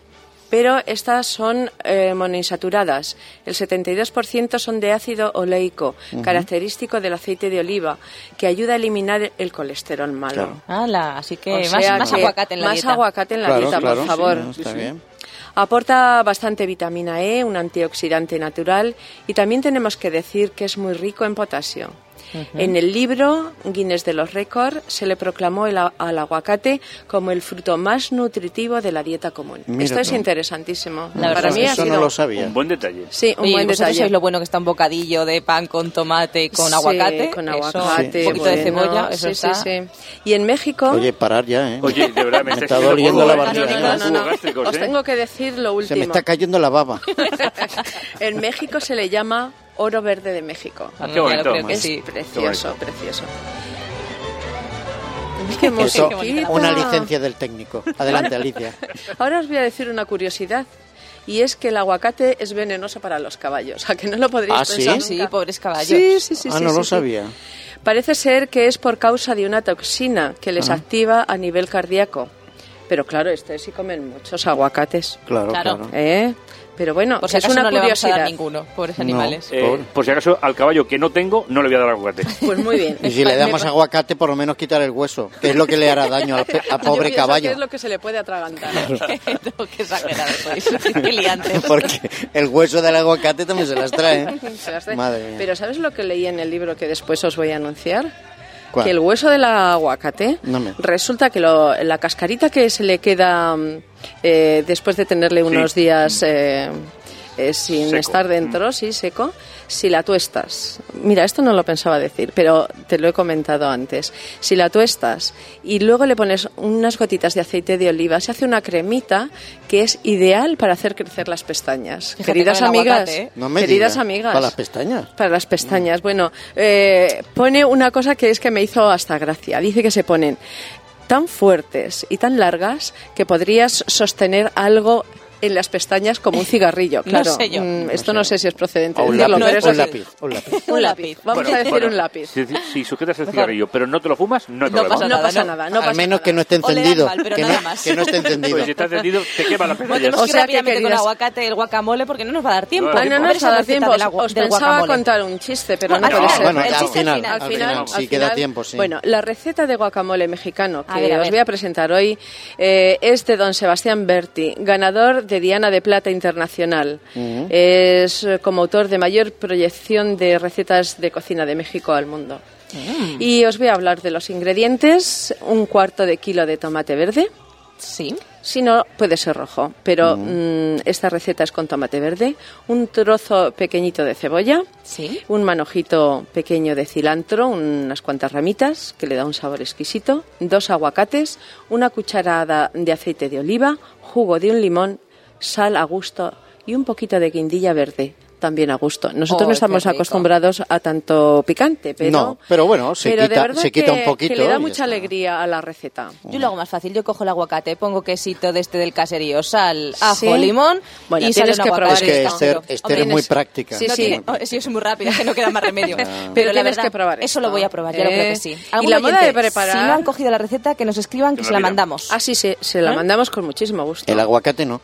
Pero estas son eh, monoinsaturadas. El 72% son de ácido oleico, característico del aceite de oliva, que ayuda a eliminar el colesterol malo. Claro. Ala, así que O más, sea más que aguacate en la más dieta. aguacate en la Claro, dieta, claro, por sí, favor. no, está bien. Aporta bastante vitamina E, un antioxidante natural, y también tenemos que decir que es muy rico en potasio. En el libro Guinness de los Récords se le proclamó el a- al aguacate como el fruto más nutritivo de la dieta común. Mira Esto es tú. interesantísimo. La Para verdad mí es ha Eso sido no lo sabía. Un buen detalle. sí, un Oye, buen ¿vosotros detalle. sabéis lo bueno que está un bocadillo de pan con tomate con Sí, aguacate? con Eso, aguacate, un poquito de bueno, cebolla, eso sí, está... sí, sí. Y en México... Oye, parar ya, ¿eh? Oye, de verdad, me, Me está doliendo la no, barriga, no, no, no, Os ¿eh? tengo que decir lo último. Se me está cayendo la baba. En México se le llama oro verde de México. Ah, qué bonito. creo que Es sí. precioso, Qué precioso. Qué Eso, una licencia del técnico. Adelante, Alicia. Ahora os voy a decir una curiosidad. Y es que el aguacate es venenoso para los caballos. ¿A que no lo podríais ¿Ah, sí? pensar Sí, nunca? pobres caballos. Sí, sí, sí. ah, sí, no sí, lo sí. sabía. Parece ser que es por causa de una toxina que les activa a nivel cardíaco. Pero claro, esto es si comen muchos aguacates. Claro, Claro. claro. ¿Eh? Pero bueno, Por si es acaso una no le vamos a dar curiosidad. ninguno, pobres No. animales. Eh, Pobre. por si acaso, al caballo que no tengo, no le voy a dar aguacate. Pues muy bien. Y si le damos aguacate, por lo menos quitar el hueso, que es lo que le hará daño al, Yo pobre pienso caballo. que es lo que se le puede atragantar. No, qué exagerados sois. Porque el hueso del aguacate también se las trae. Se las trae. Madre mía. Pero ¿sabes lo que leí en el libro que después os voy a anunciar? ¿Cuál? Que el hueso del aguacate No me- resulta que lo- la cascarita que se le queda mm, eh, después de tenerle unos días eh, eh, sin Seco. estar dentro, sí, seco, si la tuestas. Mira, esto no lo pensaba decir, pero te lo he comentado antes. Si la tuestas y luego le pones unas gotitas de aceite de oliva, se hace una cremita que es ideal para hacer crecer las pestañas. Fíjate Queridas amigas, aguacate, ¿eh? No me queridas diga. amigas. Para las pestañas. Para las pestañas. Bueno, eh, pone una cosa que es que me hizo hasta gracia. Dice que se ponen tan fuertes y tan largas que podrías sostener algo en las pestañas como un cigarrillo. No Claro, sé yo. mm, esto no sé si es procedente O un decirlo, lápiz. pero es un lápiz. Un lápiz. Un lápiz. Vamos Bueno, a decir bueno, un lápiz. Si, si sujetas el cigarrillo, pero no te lo fumas, no hay No problema. pasa No nada, pasa ¿no? nada. No Al pasa menos nada. que no esté encendido. mal, pero que, nada no, más. que no esté encendido. Pues si está encendido, te quema la pestaña. O sea que con el aguacate, el guacamole, porque no nos va a dar tiempo. Ah, no A nos va a dar tiempo. Os pensaba contar un chiste, pero Bueno, no al puede ser. Bueno, al final, al Al final, queda tiempo, sí. Bueno, la receta de guacamole mexicano que A a os voy a presentar hoy eh, es de don Sebastián Berti, ganador de Diana de Plata Internacional. Es eh, como autor de mayor proyección de recetas de cocina de México al mundo. Mm. Y os voy a hablar de los ingredientes: un cuarto de kilo de tomate verde, Sí. Si no, puede ser rojo. Pero mm, esta receta es con tomate verde, un trozo pequeñito de cebolla, Sí. un manojito pequeño de cilantro, unas cuantas ramitas, que le da un sabor exquisito, dos aguacates, una cucharada de aceite de oliva, jugo de un limón, sal a gusto y un poquito de guindilla verde. También a gusto. Nosotros ¡Ay, no qué estamos acostumbrados a tanto picante, pero, No, pero bueno, se pero de quita- verdad se quita que- un poquito Que le da mucha está. alegría a la receta. Yo lo hago más fácil. Yo cojo el aguacate, pongo quesito de este del caserío, sal, ajo, Sí. limón Bueno, y tienes que aguacate. probar Es que. Esther, es muy práctica. Sí, no sí. tiene- oh, sí, es muy rápida, que no queda más remedio. Pero Pero la tienes verdad, que probar Eso lo voy a probar, yo lo creo Eh, que sí. y ¿Algún la moda de preparar- Si no han cogido la receta, que nos escriban, que se la mandamos. Ah, sí, sí, se la ¿Eh? mandamos con muchísimo gusto. El aguacate no.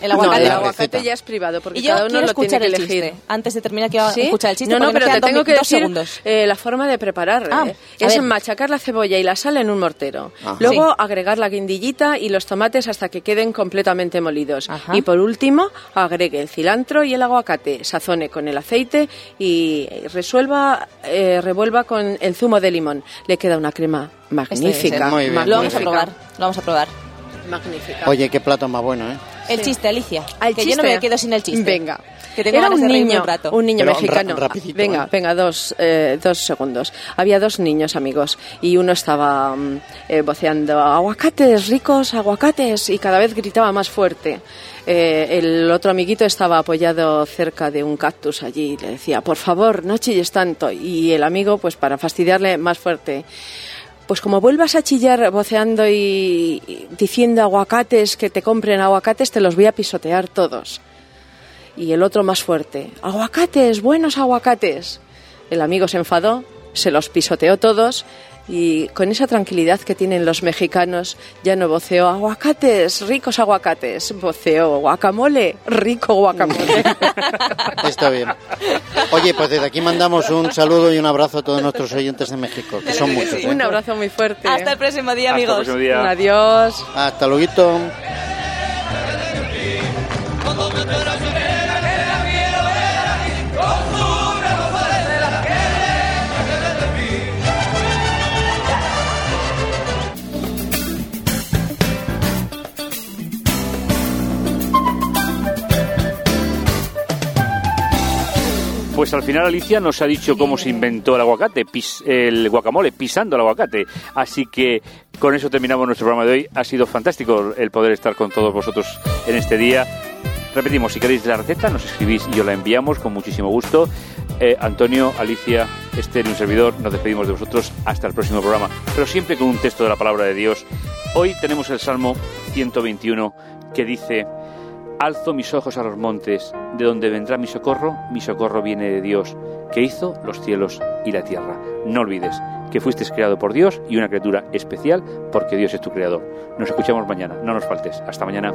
El no, aguacate. el ya es privado, porque y yo cada uno lo tiene que el elegir. chiste. Antes de terminar, quiero ¿Sí? escuchar el chiste no, no, pero te tengo que decir segundos. eh, la forma de preparar. Ah, eh. Es ver. machacar la cebolla y la sal en un mortero. Ajá. Luego Sí. agregar la guindillita y los tomates hasta que queden completamente molidos. Ajá. Y por último, agregue el cilantro y el aguacate, sazone con el aceite y resuelva, eh, revuelva con el zumo de limón. Le queda una crema magnífica. Muy bien, Lo muy vamos a probar. Lo vamos a probar. Magnífica. Oye, qué plato más bueno, ¿eh? El chiste, Alicia. Al que yo no chiste. me quedo sin el chiste. Venga. Que tengo Era un niño, un rato. un niño Pero mexicano. rapidito, venga, ¿eh? venga, dos, eh, dos segundos. Había dos niños amigos y uno estaba mm, eh, voceando aguacates, ricos aguacates y cada vez gritaba más fuerte. Eh, el otro amiguito estaba apoyado cerca de un cactus allí y le decía, por favor, no chilles tanto. Y el amigo, pues para fastidiarle más fuerte, pues como vuelvas a chillar voceando y y diciendo aguacates, que te compren aguacates, te los voy a pisotear todos. Y el otro más fuerte, aguacates, buenos aguacates. El amigo se enfadó, se los pisoteó todos y con esa tranquilidad que tienen los mexicanos ya no voceó aguacates, ricos aguacates, voceó guacamole, rico guacamole. Está bien. Oye, pues desde aquí mandamos un saludo y un abrazo a todos nuestros oyentes de México, que son muchos. ¿eh? Un abrazo muy fuerte. Hasta el próximo día, Hasta el amigos. próximo día. Adiós. Hasta luego. Pues al final Alicia nos ha dicho cómo se inventó el aguacate, pis- el guacamole, pisando el aguacate. Así que con eso terminamos nuestro programa de hoy. Ha sido fantástico el poder estar con todos vosotros en este día. Repetimos, si queréis la receta, nos escribís y os la enviamos con muchísimo gusto. Eh, Antonio, Alicia, Esther y un servidor, nos despedimos de vosotros hasta el próximo programa, pero siempre con un texto de la palabra de Dios. Hoy tenemos el Salmo 121 que dice... Alzo mis ojos a los montes, de donde vendrá mi socorro, mi socorro viene de Dios, que hizo los cielos y la tierra. No olvides que fuiste creado por Dios y una criatura especial porque Dios es tu creador. Nos escuchamos mañana, no nos faltes. Hasta mañana.